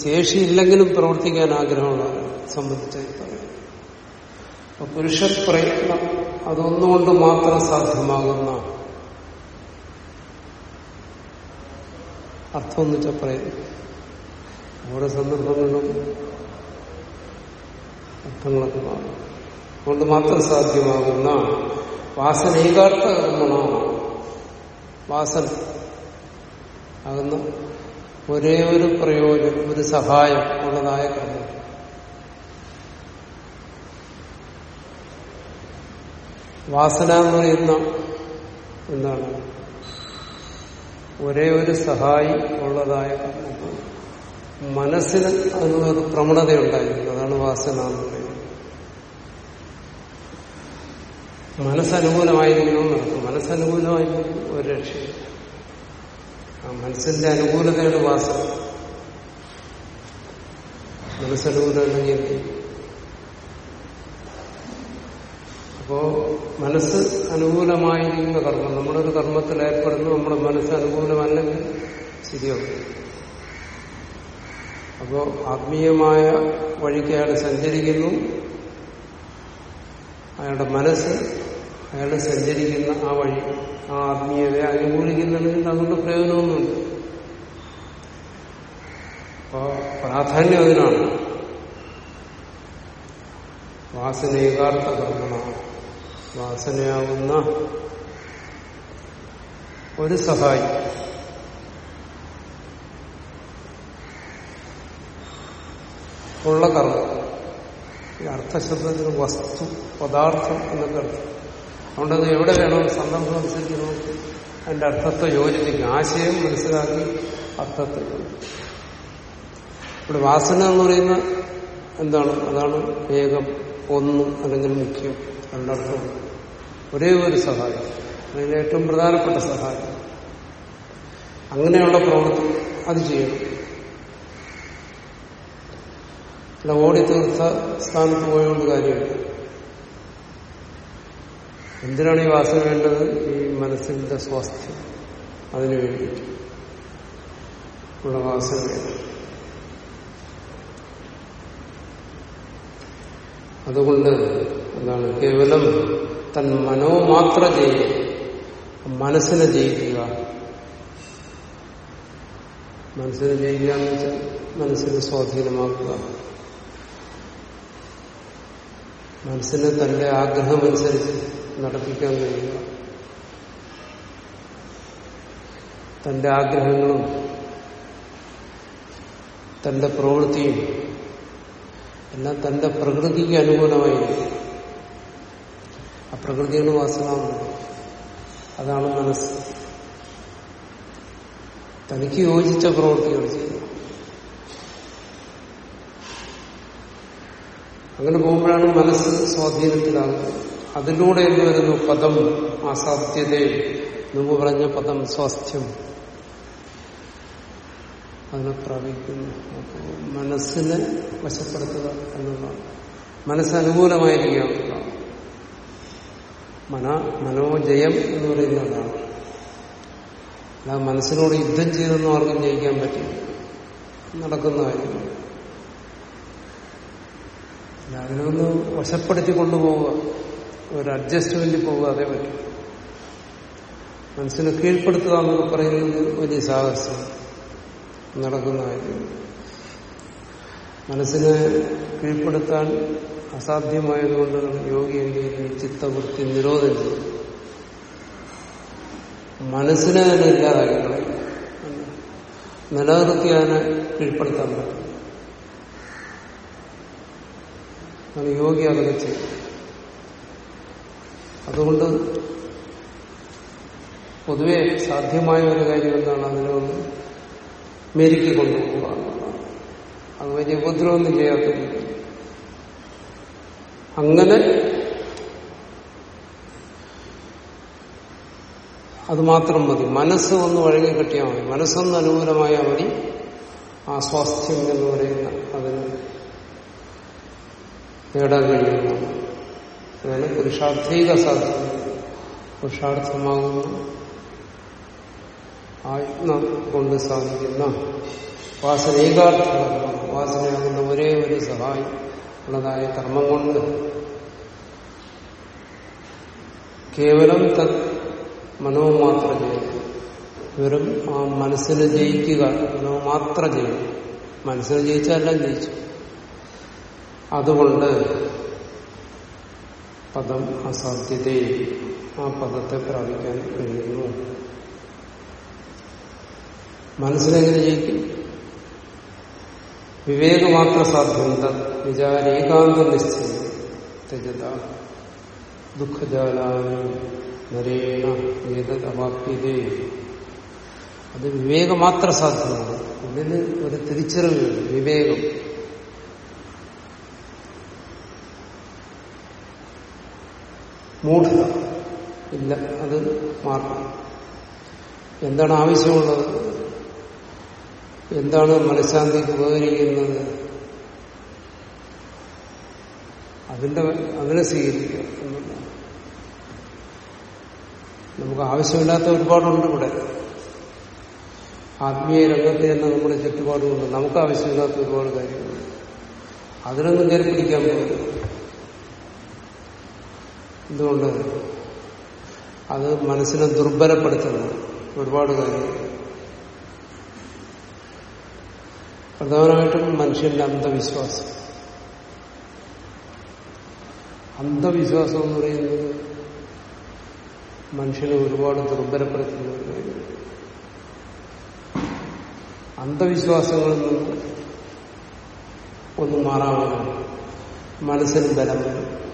ശേഷിയില്ലെങ്കിലും പ്രവർത്തിക്കാൻ ആഗ്രഹമുള്ളവരെ സംബന്ധിച്ച് പറയും അപ്പൊ പുരുഷ പ്രയത്നം അതൊന്നുകൊണ്ട് മാത്രം സാധ്യമാകുന്ന അർത്ഥം എന്ന് വെച്ചാൽ പ്രയത്നം ഓരോ സന്ദർഭങ്ങളിലും അർത്ഥങ്ങളൊക്കെ മാറും. അതുകൊണ്ട് മാത്രം സാധ്യമാകുന്ന വാസനൈകാർത്ഥ കർമ്മമാണ് വാസന. ആകുന്ന ഒരേ ഒരു പ്രയോജനം ഒരു സഹായം ഉള്ളതായ കർമ്മം വാസന എന്ന് പറയുന്ന എന്താണ്? ഒരേ ഒരു സഹായി ഉള്ളതായ കർമ്മം മനസ്സിന് അതിനൊരു പ്രവണതയുണ്ടായിരുന്നു. അതാണ് വാസന എന്ന് പറയുന്നത്. മനസ്സനുകൂലമായിരിക്കണം നടക്കും മനസ്സനുകൂലമായിരിക്കും ഒരു രക്ഷയില്ല. ആ മനസ്സിന്റെ അനുകൂലതയുടെ വാസന മനസ്സനുകൂലമല്ലെങ്കിൽ അപ്പോ മനസ്സ് അനുകൂലമായിരിക്കുന്ന കർമ്മം നമ്മളൊരു കർമ്മത്തിൽ ഏർപ്പെടുന്നു നമ്മുടെ മനസ്സ് അനുകൂലമല്ലെങ്കിൽ ശരിയാവും. അപ്പോ ആത്മീയമായ വഴിക്ക് അയാൾ സഞ്ചരിക്കുന്നു. അയാളുടെ മനസ്സ് അയാൾ സഞ്ചരിക്കുന്ന ആ വഴി ആ ആത്മീയതയെ അനുകൂലിക്കുന്നുണ്ടെങ്കിൽ അതുകൊണ്ട് പ്രയോജനമൊന്നുമില്ല. അപ്പോ പ്രാധാന്യം അതിനാണ്. വാസന യഥാർത്ഥ കർമ്മമാണ് വാസനയാവുന്ന ഒരു സഹായി. ഉള്ള കർമ്മം. ഈ അർത്ഥശബ്ദത്തിന് വസ്തു പദാർത്ഥം എന്നൊക്കെ അർത്ഥം. അതുകൊണ്ട് അത് എവിടെ വേണം സന്ദർഭം അനുസരിച്ച് നോക്കി അതിന്റെ അർത്ഥത്തെ യോജിപ്പിക്കും ആശയം മനസ്സിലാക്കി അർത്ഥത്തെ ഇവിടെ വാസന എന്ന് പറയുന്ന എന്താണ്? അതാണ് ഏകം ഒന്ന് അല്ലെങ്കിൽ മുഖ്യം രണ്ടർത്ഥം. ഒരേ ഒരു സഹായം. അതിൽ ഏറ്റവും പ്രധാനപ്പെട്ട സഹായം. അങ്ങനെയുള്ള പ്രവൃത്തി അത് ചെയ്യണം. അല്ല ഓടി തീർത്ത സ്ഥാനത്ത് പോയോണ്ട് കാര്യമില്ല എന്തിനാണ് ഈ വാസന വേണ്ടത്? ഈ മനസ്സിന്റെ സ്വാസ്ഥ്യം അതിനു വേണ്ടിയിട്ട് ഉള്ള വാസന വേണ്ടത് അതുകൊണ്ട് എന്താണ്? കേവലം തൻ മനോമാത്ര ചെയ്യുക മനസ്സിനെ ജയിക്കുക. മനസ്സിനെ ജയിക്കുക എന്ന് വെച്ചാൽ മനസ്സിനെ സ്വാധീനമാക്കുക. മനസ്സിനെ തന്റെ ആഗ്രഹമനുസരിച്ച് നടപ്പിക്കാൻ കഴിയുക തന്റെ ആഗ്രഹങ്ങളും തന്റെ പ്രവൃത്തിയും എല്ലാം തന്റെ പ്രകൃതിക്ക് അനുകൂലമായിരിക്കും ആ പ്രകൃതിയാണ് വാസന അതാണ് മനസ്സ്. തനിക്ക് യോജിച്ച പ്രവൃത്തികൾ ചെയ്യുക അങ്ങനെ പോകുമ്പോഴാണ് മനസ്സ് സ്വാധീനത്തിലാകുന്നത്. അതിലൂടെ എന്ന് വരുന്നു പദം. അസാധ്യത. മുമ്പ് പറഞ്ഞ പദം സ്വാസ്ഥ്യം. അതിനെ പ്രാപിക്കുന്നു. അപ്പോൾ മനസ്സിനെ വശപ്പെടുത്തുക എന്നുള്ളതാണ്. മനസ്സനുകൂലമായിരിക്കുക എന്നുള്ളതാണ് മന മനോജയം എന്ന് പറയുന്നതാണ്. അല്ല മനസ്സിനോട് യുദ്ധം ചെയ്തെന്ന് ആർക്കും ജയിക്കാൻ പറ്റില്ല. നടക്കുന്ന കാര്യം. അതിനൊന്ന് വശപ്പെടുത്തി കൊണ്ടുപോവുക. ഒരു അഡ്ജസ്റ്റ്മെന്റ് പോകാതെ പറ്റും. മനസ്സിനെ കീഴ്പ്പെടുത്തുക എന്നൊക്കെ പറയുന്നത് വലിയ സാഹസം നടക്കുന്ന കാര്യം. മനസ്സിനെ കീഴ്പ്പെടുത്താൻ അസാധ്യമായതുകൊണ്ട് യോഗി എന്ത് ചെയ്യുന്നു ചിത്തവൃത്തി നിരോധനം മനസ്സിനെ തന്നെ ഇല്ലാതാക്കി കളയും. നിലനിർത്തി അതിനെ കീഴ്പ്പെടുത്താൻ പറ്റും. യോഗി അതൊക്കെ ചെയ്യും. അതുകൊണ്ട് പൊതുവെ സാധ്യമായ ഒരു കാര്യം എന്താണ്? അതിനെ ഒന്ന് മെരുക്കി കൊണ്ടുപോകുക അത് വലിയ ഉപദ്രവമൊന്നും ചെയ്യാത്ത അങ്ങനെ അത് മാത്രം മതി. മനസ്സ് ഒന്ന് വഴങ്ങി കിട്ടിയാൽ മതി. മനസ്സൊന്ന് അനുകൂലമായാൽ മതി. ആ സ്വാസ്ഥ്യം എന്ന് പറയുന്ന അതിന് നേടാൻ കഴിയുന്നതാണ്. അതാണ് പുരുഷാർത്ഥിക സാധ്യത. പുരുഷാർത്ഥമാകുന്ന ആത്മ കൊണ്ട് സാധിക്കുന്ന വാസന ഏകാർത്ഥ കർമ്മം വാസനയാകുന്ന ഒരേ ഒരു സഹായം ഉള്ളതായ കർമ്മം കൊണ്ട്. കേവലം തത് മനോമാത്ര ചെയ്യും വെറും ആ മനസ്സിനെ ജയിക്കുക മനോമാത്ര ചെയ്യും മനസ്സിനെ ജയിച്ചെല്ലാം ജയിച്ചു. അതുകൊണ്ട് പദം അസാധ്യതയെ ആ പദത്തെ പ്രാപിക്കാൻ കഴിയുന്നു. മനസ്സിലെങ്ങനെ ജയിക്കും വിവേകമാത്ര സാധ്യത വിചാരേകാന്ത നിശ്ചയം തെജത ദുഃഖജാലാനി നരേണ ഏതത് അവാപ്യതേ അത് വിവേകമാത്ര സാധ്യമാണ്. ഇതിന് ഒരു തിരിച്ചറിവ് വിവേകം. മൂഢത ഇല്ല അത് മാറണം. എന്താണ് ആവശ്യമുള്ളത്? എന്താണ് മനഃശാന്തിക്ക് ഉപകരിക്കുന്നത്? അതിന്റെ അതിനെ സ്വീകരിക്കുക നമുക്ക് ആവശ്യമില്ലാത്ത ഒരുപാടുണ്ട് ഇവിടെ. ആത്മീയ രംഗത്ത് തന്നെ നമ്മുടെ ചുറ്റുപാടുമുണ്ട്. നമുക്ക് ആവശ്യമില്ലാത്ത ഒരുപാട് കാര്യങ്ങളുണ്ട്. അതിനൊന്നും കയറി പിടിക്കാൻ പറ്റില്ല എന്തുകൊണ്ട് അത് മനസ്സിനെ ദുർബലപ്പെടുത്തുന്നു. ഒരുപാട് കാര്യങ്ങൾ പ്രധാനമായിട്ടും മനുഷ്യന്റെ അന്ധവിശ്വാസം. അന്ധവിശ്വാസം എന്ന് പറയുന്നത് മനുഷ്യനെ ഒരുപാട് ദുർബലപ്പെടുത്തുന്ന ഒരു കാര്യം. അന്ധവിശ്വാസങ്ങളിൽ നിന്ന് ഒന്ന് മാറാമല്ലോ മനസ്സിന് ബലം വരും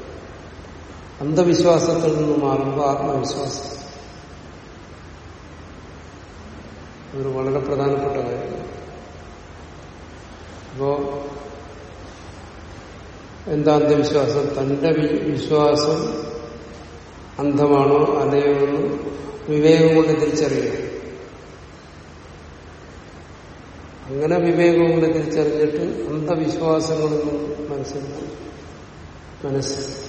അന്ധവിശ്വാസത്തിൽ നിന്ന് മാറുമ്പോൾ ആത്മവിശ്വാസം. അതൊരു വളരെ പ്രധാനപ്പെട്ട കാര്യമാണ് അപ്പോ എന്താ അന്ധവിശ്വാസം? തന്റെ വിശ്വാസം അന്ധമാണോ അല്ലയോ എന്ന് വിവേകം കൊണ്ട് തിരിച്ചറിയണം. അങ്ങനെ വിവേകം കൊണ്ട് തിരിച്ചറിഞ്ഞിട്ട് അന്ധവിശ്വാസങ്ങളൊന്നും മനസ്സിലാക്കും മനസ്സ്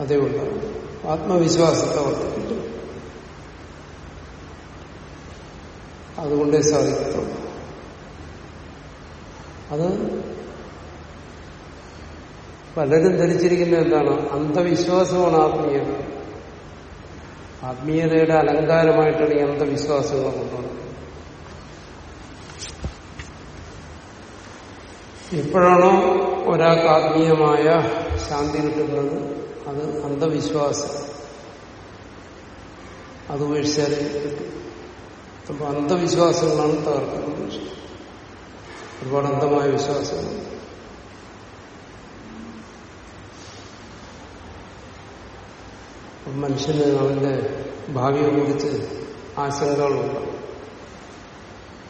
അതേ ഉണ്ടാവും ആത്മവിശ്വാസത്തെ വർദ്ധിപ്പിക്കും അതുകൊണ്ടേ സാധിക്കത്തുള്ളൂ. അത് പലരും ധരിച്ചിരിക്കുന്നത് എന്താണ്? അന്ധവിശ്വാസമാണ് ആത്മീയത. ആത്മീയതയുടെ അലങ്കാരമായിട്ടാണ് ഈ അന്ധവിശ്വാസങ്ങൾ കൊണ്ടുവന്നത്. എപ്പോഴാണോ ഒരാൾക്ക് ആത്മീയമായ ശാന്തി കിട്ടുന്നത്? അത് അന്ധവിശ്വാസം. അത് ഉപേക്ഷിച്ചാലേ കിട്ടും അപ്പൊ അന്ധവിശ്വാസങ്ങളാണ് തകർക്കുന്നത് ഒരുപാട് അന്ധമായ വിശ്വാസങ്ങൾ. മനുഷ്യന് അവന്റെ ഭാവിയെ കുറിച്ച് ആശങ്കകളുണ്ട്.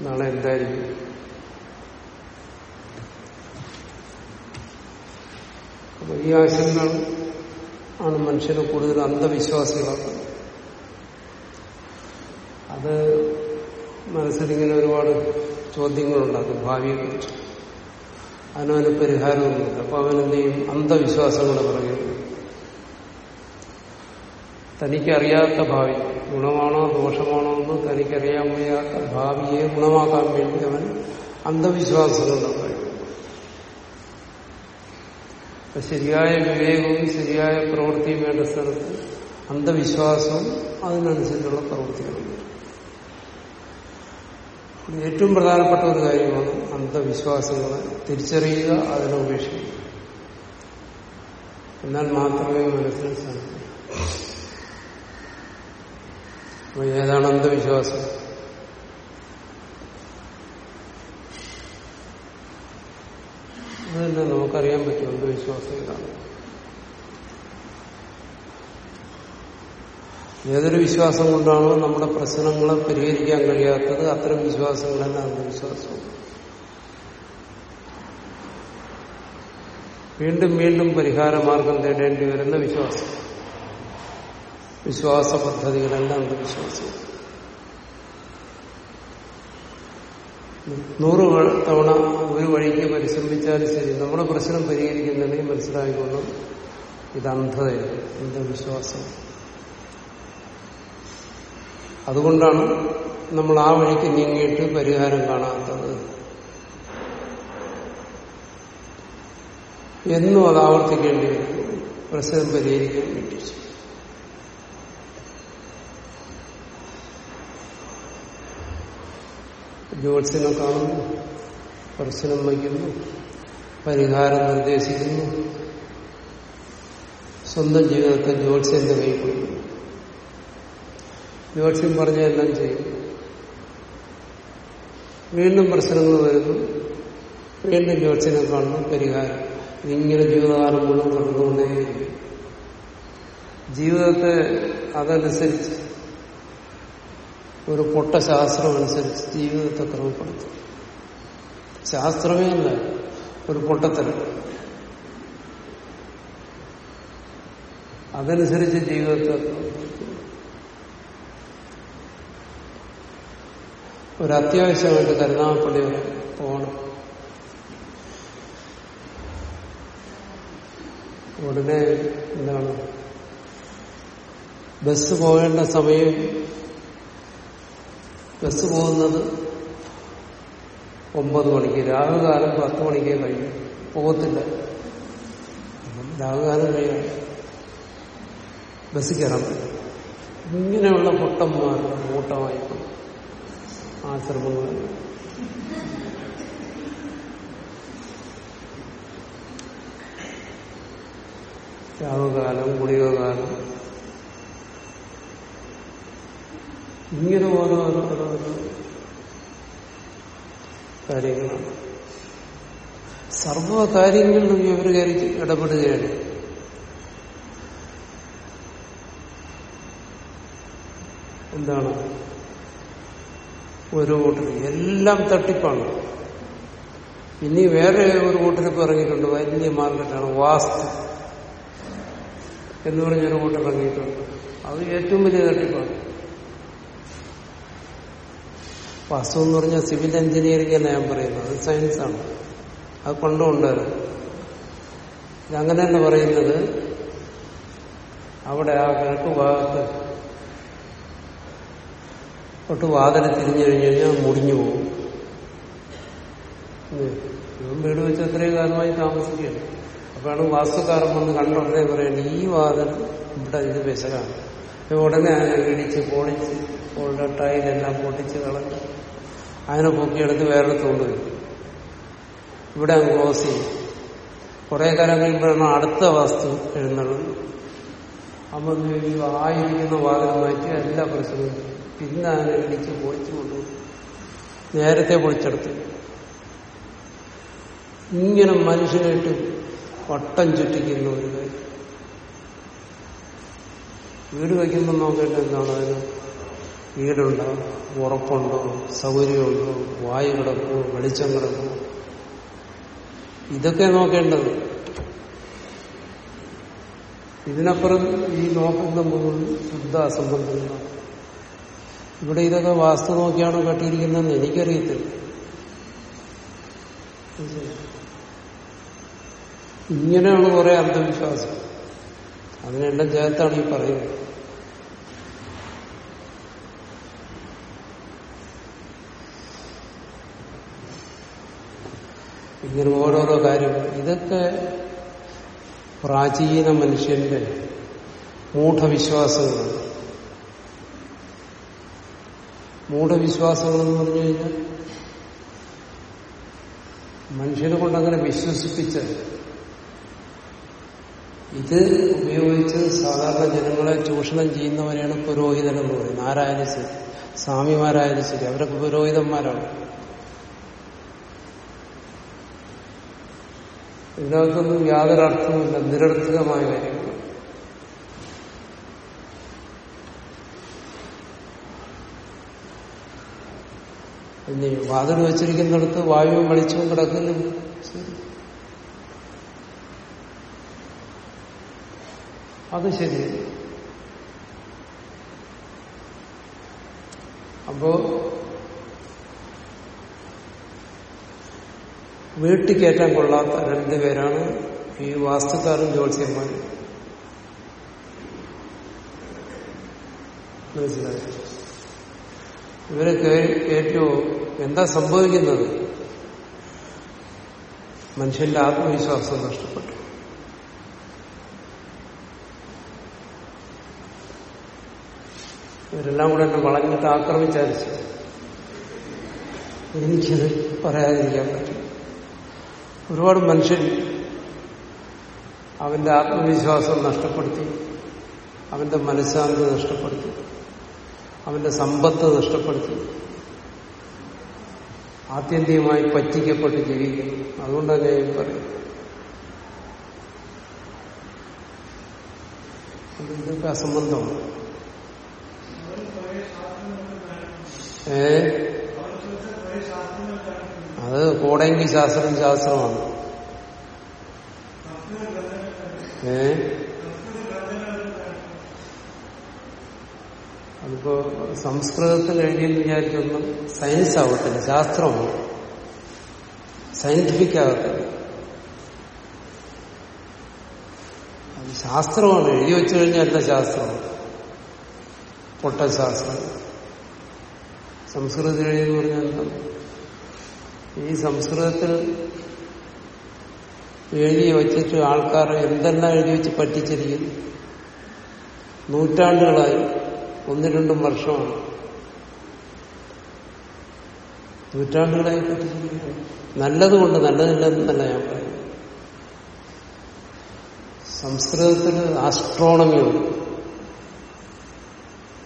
നാളെ എന്തായിരിക്കും? അപ്പൊ ഈ ആശങ്കകൾ ആണ് മനുഷ്യരെ കൂടുതൽ അന്ധവിശ്വാസികളാക്കുന്നത് അത് മനസ്സിലിങ്ങനെ ഒരുപാട് ചോദ്യങ്ങളുണ്ടാക്കും ഭാവിയെ കുറിച്ച്. അതിനവന് പരിഹാരമൊന്നുമില്ല. അപ്പൊ അവൻ എന്ത് ചെയ്യും? അന്ധവിശ്വാസങ്ങളെ പറയുന്നു തനിക്കറിയാത്ത ഭാവി. ഗുണമാണോ ദോഷമാണോ എന്ന് തനിക്കറിയാൻ വയ്യാത്ത ഭാവിയെ ഗുണമാക്കാൻ വേണ്ടി അവൻ അന്ധവിശ്വാസങ്ങളുടെ പറയും അപ്പൊ ശരിയായ വിവേകവും ശരിയായ പ്രവൃത്തിയും വേണ്ട സ്ഥലത്ത് അന്ധവിശ്വാസവും അതിനനുസരിച്ചുള്ള പ്രവൃത്തികളും ഏറ്റവും പ്രധാനപ്പെട്ട ഒരു കാര്യമാണ് അന്ധവിശ്വാസങ്ങളെ തിരിച്ചറിയുക അതിനെ ഉപേക്ഷിക്കുക. എന്നാൽ മാത്രമേ മനസ്സിൽ സാധിക്കൂ. ഏതാണ് അന്ധവിശ്വാസം? അതന്നെ നമുക്കറിയാൻ പറ്റും അന്ധവിശ്വാസം ഇതാണ്? ഏതൊരു വിശ്വാസം കൊണ്ടാണോ നമ്മുടെ പ്രശ്നങ്ങളെ പരിഹരിക്കാൻ കഴിയാത്തത് അത്തരം വിശ്വാസങ്ങളല്ല അന്ധവിശ്വാസം വീണ്ടും വീണ്ടും പരിഹാര മാർഗം തേടേണ്ടി വരുന്ന വിശ്വാസം. വിശ്വാസ പദ്ധതികളല്ല അന്ധവിശ്വാസം നൂറ് തവണ ഒരു വഴിക്ക് പരിശ്രമിച്ചാലും ശരി. നമ്മുടെ പ്രശ്നം പരിഹരിക്കുന്നുണ്ടെങ്കിൽ മനസ്സിലായിക്കൊള്ളും. ഇത് അന്ധതയാണ്. അന്ധവിശ്വാസം അതുകൊണ്ടാണ് നമ്മൾ ആ വഴിക്ക് നീങ്ങിയിട്ട് പരിഹാരം കാണാത്തത്. എന്നും അത് ആവർത്തിക്കേണ്ടി വരും. പ്രശ്നം പരിഹരിക്കാൻ വേണ്ടി. ജ്യോത്സ്യനെ കാണുന്നു. പ്രശ്നം വയ്ക്കുന്നു പരിഹാരം നിർദ്ദേശിക്കുന്നു. സ്വന്തം ജീവിതത്തെ ജ്യോത്സ്യന്റെ കൈ കൊടുക്കുന്നു. ജ്യോത്സ്യം പറഞ്ഞ എല്ലാം ചെയ്യും. വീണ്ടും പ്രശ്നങ്ങൾ വരുന്നു. വീണ്ടും ജ്യോത്സ്യനെ കാണുന്നു. പരിഹാരം. ഇങ്ങനെ ജീവിതകാലം മുഴുവൻ തുടർന്നുകൊണ്ടേയിരിക്കും ജീവിതത്തെ അതനുസരിച്ച് ഒരു പൊട്ട ശാസ്ത്രം അനുസരിച്ച് ജീവിതത്തെ ക്രമപ്പെടുത്തും. ശാസ്ത്രമേ അല്ല ഒരു പൊട്ടത്തരം. അതനുസരിച്ച് ജീവിതത്തെ ഒരു അത്യാവശ്യമായിട്ട് വരെ പോകണം. ഉടനെ എന്താണ്? ബസ് പോകേണ്ട സമയം ബസ് പോകുന്നത് ഒമ്പത് മണിക്ക്. രാഹുകാലം പത്ത് മണിക്കേ കഴിയും. പോകത്തില്ല. രാഹുകാലം കഴിയാം ബസ് കയറാൻ ഇങ്ങനെയുള്ള പൊട്ടന്മാരുടെ കൂട്ടമായിപ്പോൾ ആശ്രമങ്ങൾ രാഹുകാലം ഗുളികകാലം ഇങ്ങനെ ഓരോ ഓരോ കാര്യങ്ങളാണ്. സർവ കാര്യങ്ങളിലും ഇവർ കയറി ഇടപെടുകയാണ്. എന്താണ്? ഒരു കൂട്ടർ എല്ലാം തട്ടിപ്പാണ്. ഇനി വേറെ ഒരു കൂട്ടരിപ്പ് ഇറങ്ങിയിട്ടുണ്ട്. വലിയ മാർക്കറ്റാണ് വാസ്തു എന്ന് പറഞ്ഞൊരു കൂട്ടർ ഇറങ്ങിയിട്ടുണ്ട്. അത് ഏറ്റവും വലിയ തട്ടിപ്പാണ്. വാസ്തു എന്ന് പറഞ്ഞാൽ സിവിൽ എഞ്ചിനീയറിംഗ് അല്ല ഞാൻ പറയുന്നത്. അത് സയൻസാണ് അത് കൊണ്ടുകൊണ്ടായിരുന്നു ഇതങ്ങനെ തന്നെ പറയുന്നത് അവിടെ ആ കിഴക്ക് ഭാഗത്ത് തൊട്ട് വാതിൽ തിരിഞ്ഞു കഴിഞ്ഞു കഴിഞ്ഞാൽ മുടിഞ്ഞു പോകും. വീട് വെച്ച് അത്രയും കാലമായി താമസിക്കുകയാണ്. അപ്പോഴാണ് വാസ്തുക്കാരൻ വന്ന് കണ്ടുടനെ പറയുന്നത് ഈ വാതിൽ ഇവിടെ ഇത് വിശകാണ് ഉടനെ അതിനെ ഇടിച്ച് പൊളിച്ച് ഉള്ള ടൈലെല്ലാം പൊട്ടിച്ച് കളഞ്ഞ്. അതിനെ പൊക്കിയെടുത്ത് വേറെ കൊണ്ടുവരും ഇവിടെ അങ്ങ് ക്ലോസ് ചെയ്യും. കുറെ കാലം കഴിയുമ്പോഴാണ് അടുത്ത വസ്തു എഴുന്നള്ളുന്നത്. അമ്മ ആയിരിക്കുന്ന വാതിൽ മാറ്റി എല്ലാ പ്രശ്നവും പിന്നെ അതിനെ ഇടിച്ച് പൊളിച്ചു കൊണ്ടു നേരത്തെ പൊളിച്ചെടുത്തു. ഇങ്ങനെ മനുഷ്യനായിട്ട് വട്ടം ചുറ്റിക്കുന്ന ഒരു കാര്യം. വീട് വയ്ക്കുമ്പോൾ നോക്കേണ്ടത് എന്താണ് അതിന് വീടുണ്ടോ ഉറപ്പുണ്ടോ? സൗകര്യമുണ്ടോ? വായു കിടക്കോ വെളിച്ചം കിടക്കോ ഇതൊക്കെ നോക്കേണ്ടത്. ഇതിനപ്പുറം ഈ നോക്കുന്ന മുഴുവൻ ശുദ്ധ അസംബന്ധങ്ങളാണ് ഇവിടെ ഇതൊക്കെ വാസ്തു നോക്കിയാണോ കെട്ടിയിരിക്കുന്നതെന്ന് എനിക്കറിയത്തില്ല. ഇങ്ങനെയാണ് കുറെ അന്ധവിശ്വാസം. അതിനെല്ലാം ചേർത്താണ് ഈ പറയുന്നത്. ഇങ്ങനെ ഓരോരോ കാര്യങ്ങൾ ഇതൊക്കെ പ്രാചീന മനുഷ്യന്റെ മൂഢവിശ്വാസങ്ങളാണ്. മൂഢവിശ്വാസങ്ങളെന്ന് പറഞ്ഞു കഴിഞ്ഞാൽ മനുഷ്യനെ കൊണ്ടങ്ങനെ വിശ്വസിപ്പിച്ച് ഇത് ഉപയോഗിച്ച് സാധാരണ ജനങ്ങളെ ചൂഷണം ചെയ്യുന്നവരെയാണ് പുരോഹിതൻ എന്ന് പറയുന്നത്. ആരായാലും ശരി സ്വാമിമാരായാലും ശരി അവരൊക്കെ പുരോഹിതന്മാരാണ്. ഇതിനകത്തൊന്നും യാതൊരു അർത്ഥവുമില്ല. നിരർത്ഥകമായ കാര്യങ്ങൾ. പിന്നെ വാതിൽ വെച്ചിരിക്കുന്നിടത്ത് വായുവും വെളിച്ചവും കിടക്കുന്നു. അത് ശരി. അപ്പോ വീട്ടിൽ കയറ്റാൻ കൊള്ളാത്ത രണ്ടുപേരാണ് ഈ വാസ്തുക്കാരും ജ്യോത്സ്യന്മാരും മനസ്സിലായി? ഇവരെ കയറ്റുമോ എന്താ സംഭവിക്കുന്നത്? മനുഷ്യന്റെ ആത്മവിശ്വാസം നഷ്ടപ്പെട്ടു. ഇവരെല്ലാം കൂടെ എന്നെ വളഞ്ഞിട്ട് ആക്രമിച്ചാരിച്ചു. എനിക്കത് പറയാതിരിക്കാൻ പറ്റും ഒരുപാട് മനുഷ്യൻ അവന്റെ ആത്മവിശ്വാസം നഷ്ടപ്പെടുത്തി അവന്റെ മനഃശാന്തി നഷ്ടപ്പെടുത്തി അവന്റെ സമ്പത്ത് നഷ്ടപ്പെടുത്തി ആത്യന്തികമായി പറ്റിക്കപ്പെട്ട് ജീവിക്കുന്നു. അതുകൊണ്ടാണ് ഞാൻ പറയും ഇതൊക്കെ അസംബന്ധമാണ്. ഏ? അത് കോടയങ്കി ശാസ്ത്രം ശാസ്ത്രമാണ്. ഏ? അതിപ്പോ സംസ്കൃതത്തിൽ എഴുതിയെന്ന് വിചാരിച്ചൊന്നും സയൻസ് ആവത്തില്ല ശാസ്ത്രമാണ്. സയന്റിഫിക് ആകത്തില്ല അത് ശാസ്ത്രമാണ്. എഴുതി വെച്ചു കഴിഞ്ഞാൽ അല്ല ശാസ്ത്രമാണ് പൊട്ടശാസ്ത്രം സംസ്കൃതത്തിൽ എഴുതി പറഞ്ഞാൽ ഈ സംസ്കൃതത്തിൽ എഴുതി വച്ചിട്ട് ആൾക്കാർ എന്തെല്ലാം എഴുതി വെച്ച് പറ്റിച്ചിരിക്കുന്നു നൂറ്റാണ്ടുകളായി. ഒന്ന് രണ്ടും വർഷമാണ്. നൂറ്റാണ്ടുകളായി പറ്റിച്ചിരിക്കുന്നു. നല്ലതുകൊണ്ട് നല്ലതില്ലെന്നല്ല ഞാൻ പറയുന്നത്. സംസ്കൃതത്തിൽ ആസ്ട്രോണമിയുണ്ട്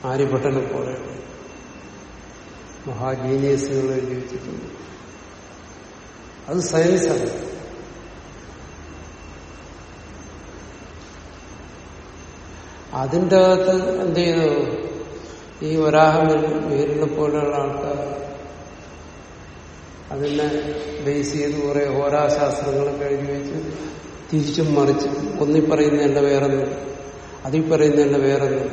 ആര്യഭട്ടനെ പോലെ. മഹാജീനിയസുകൾ എഴുതി വെച്ചിട്ടുണ്ട്. അത് സയൻസാണ് അതിന്റെ അകത്ത് എന്ത് ചെയ്തു? ഈ വരാഹം വീരിനെ പോലെയുള്ള ആൾക്കാർ അതിനെ ബേസ് ചെയ്ത് കുറെ ഹോരാശാസ്ത്രങ്ങളൊക്കെ എഴുതി വെച്ച് തിരിച്ചും മറിച്ചും ഒന്നി പറയുന്നതല്ല വേറൊന്നും അതിൽ പറയുന്നതല്ല വേറൊന്നും.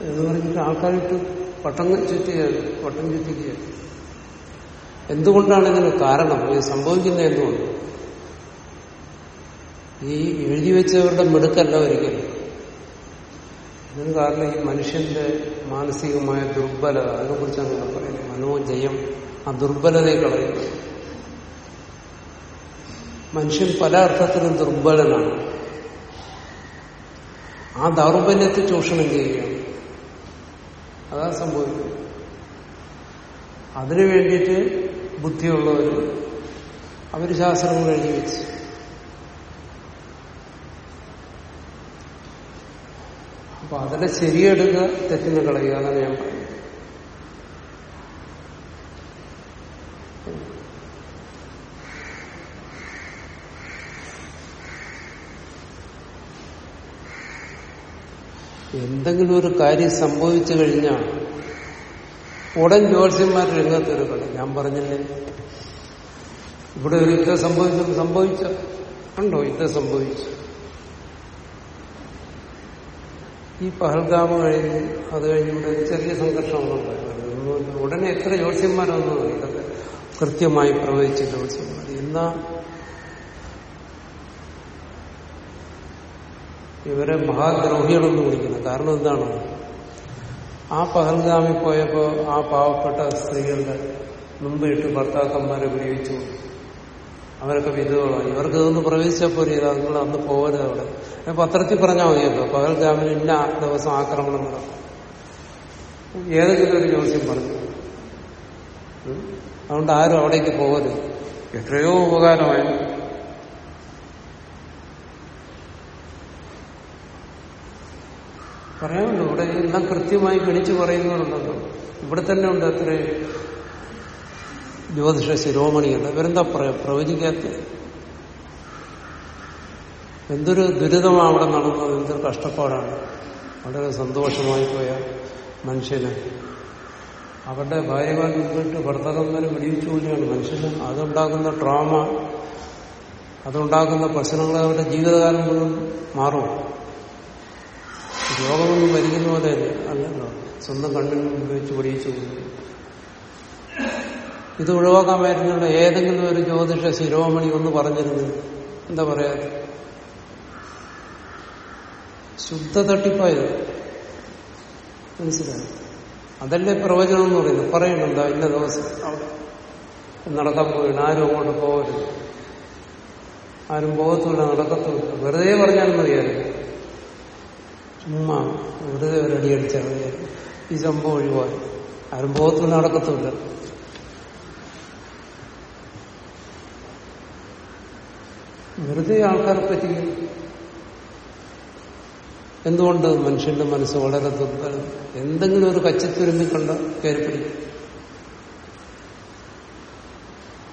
എന്ന് പറഞ്ഞിട്ട് ആൾക്കാരിട്ട് പട്ടം ചുറ്റുകയാണ് പട്ടം ചുറ്റിക്കുകയാണ് എന്തുകൊണ്ടാണ് ഇതിന് കാരണം? ഇത് സംഭവിക്കുന്നത് എന്തുകൊണ്ട്? ഈ എഴുതി വെച്ചവരുടെ മിടുക്കല്ല ഒരിക്കലും. ഇതിന് കാരണം ഈ മനുഷ്യന്റെ മാനസികമായ ദുർബലത അതിനെക്കുറിച്ചാണ് നിങ്ങൾ പറയുന്നത്. മനോജയം ആ ദുർബലതയെ കളയുന്നത് മനുഷ്യൻ പല അർത്ഥത്തിലും ദുർബലനാണ്. ആ ദൗർബല്യത്തെ ചൂഷണം ചെയ്യുകയാണ്. അതാ സംഭവിക്കുന്നത് അതിനു വേണ്ടിയിട്ട് ബുദ്ധിയുള്ളവർ അവർ ശാസ്ത്രം എഴുതി വെച്ച്. അപ്പൊ അതിനെ ശരിയെടുക്കുക തെറ്റിനെ കളയുക എന്നാണ് ഞാൻ പറയുന്നത്. എന്തെങ്കിലും ഒരു കാര്യം സംഭവിച്ചു കഴിഞ്ഞാൽ ഉടൻ ജ്യോത്സ്യന്മാർ രംഗത്തൊരു കളി. ഞാൻ പറഞ്ഞില്ലേ? ഇവിടെ ഒരു യുദ്ധം സംഭവിച്ചു സംഭവിച്ച ഉണ്ടോ യുദ്ധം സംഭവിച്ചു. ഈ പഹൽഗാമ കഴിഞ്ഞ് അത് കഴിഞ്ഞ് ഇവിടെ ഒരു ചെറിയ സംഘർഷമൊന്നുണ്ടായിരുന്നു ഉടനെ എത്ര ജ്യോത്സ്യന്മാരൊന്നും ഇതൊക്കെ കൃത്യമായി പ്രവചിച്ച ജ്യോത്സ്യന്മാർ. എന്നാ ഇവരെ മഹാദ്രോഹികളെന്ന് വിളിക്കുന്നത് കാരണം എന്താണ്? ആ പഹൽഗാമിൽ പോയപ്പോ ആ പാവപ്പെട്ട സ്ത്രീകളുടെ മുമ്പിട്ട് ഭർത്താക്കന്മാരെ ഉപയോഗിച്ചു. അവരൊക്കെ വിധവകളായി. ഇവർക്ക് ഇതൊന്ന് പ്രവേശിച്ചാൽ പോരെ. ഇതാ നിങ്ങൾ അന്ന് പോകരുത് അവിടെ. പത്രത്തിൽ പറഞ്ഞാൽ മതിയല്ലോ പകൽഗാമിൽ ഇന്ന ദിവസം ആക്രമണം നടക്കും ഏതെങ്കിലും ഒരു ജോസ്യം പറഞ്ഞു. അതുകൊണ്ട് ആരും അവിടേക്ക് പോകരുത് എത്രയോ ഉപകാരമായി. പറയാമല്ലോ ഇവിടെ എല്ലാം കൃത്യമായി ഗണിച്ചു പറയുന്നവരുണ്ടല്ലോ. ഇവിടെ തന്നെ ഉണ്ട് അത്ര ജ്യോതിഷ ശിരോമണികൾ. ഇവരെന്താ പറയാ? പ്രവചിക്കാത്ത. എന്തൊരു ദുരിതമാണ് അവിടെ നടന്നത്. എന്തൊരു കഷ്ടപ്പാടാണ്. വളരെ സന്തോഷമായി പോയ മനുഷ്യന്. അവരുടെ ഭാര്യമാർ മുമ്പിട്ട് ഭർത്തകന്മാരെ വെടിവെച്ചു പോലെയാണ് മനുഷ്യന്. അതുണ്ടാക്കുന്ന ട്രോമ അതുണ്ടാക്കുന്ന പ്രശ്നങ്ങൾ അവരുടെ ജീവിതകാലം മുഴുവൻ മാറും. രോഗമൊന്നും ഭരിക്കുന്ന പോലെ അല്ലല്ലോ സ്വന്തം കണ്ണിന് ഉപയോഗിച്ച് പഠിച്ചു ഇത് ഒഴിവാക്കാൻ പറ്റുന്നുള്ള ഏതെങ്കിലും ഒരു ജ്യോതിഷ ശിരോമണി ഒന്ന് പറഞ്ഞിരുന്നു. എന്താ പറയാ? ശുദ്ധ തട്ടിപ്പായത്. മനസ്സിലായി? അതല്ലേ പ്രവചനം എന്ന് പറയുന്നു പറയുന്നുണ്ടോ? ഇന്ന ദിവസം. നടക്കാൻ പോയിട്ടുണ്ട് ആരും അങ്ങോട്ട് പോകരുത് ആരും പോകത്തുമില്ല നടക്കത്തുമില്ല. വെറുതെ പറഞ്ഞാലും മതിയായിരുന്നു. ചുമ്മാ വെറുതെ ഒരു അടി ഈ സംഭവം ഒഴിവായി. ആരും ബോധത്തിൽ നടക്കത്തുമില്ല. വെറുതെ ആൾക്കാരെ പറ്റിക്കും എന്തുകൊണ്ട് മനുഷ്യന്റെ മനസ്സ് വളരെ ദുർബലം? എന്തെങ്കിലും ഒരു കച്ചത്തുരുമ്പി കണ്ട കയറി പിടിക്കും.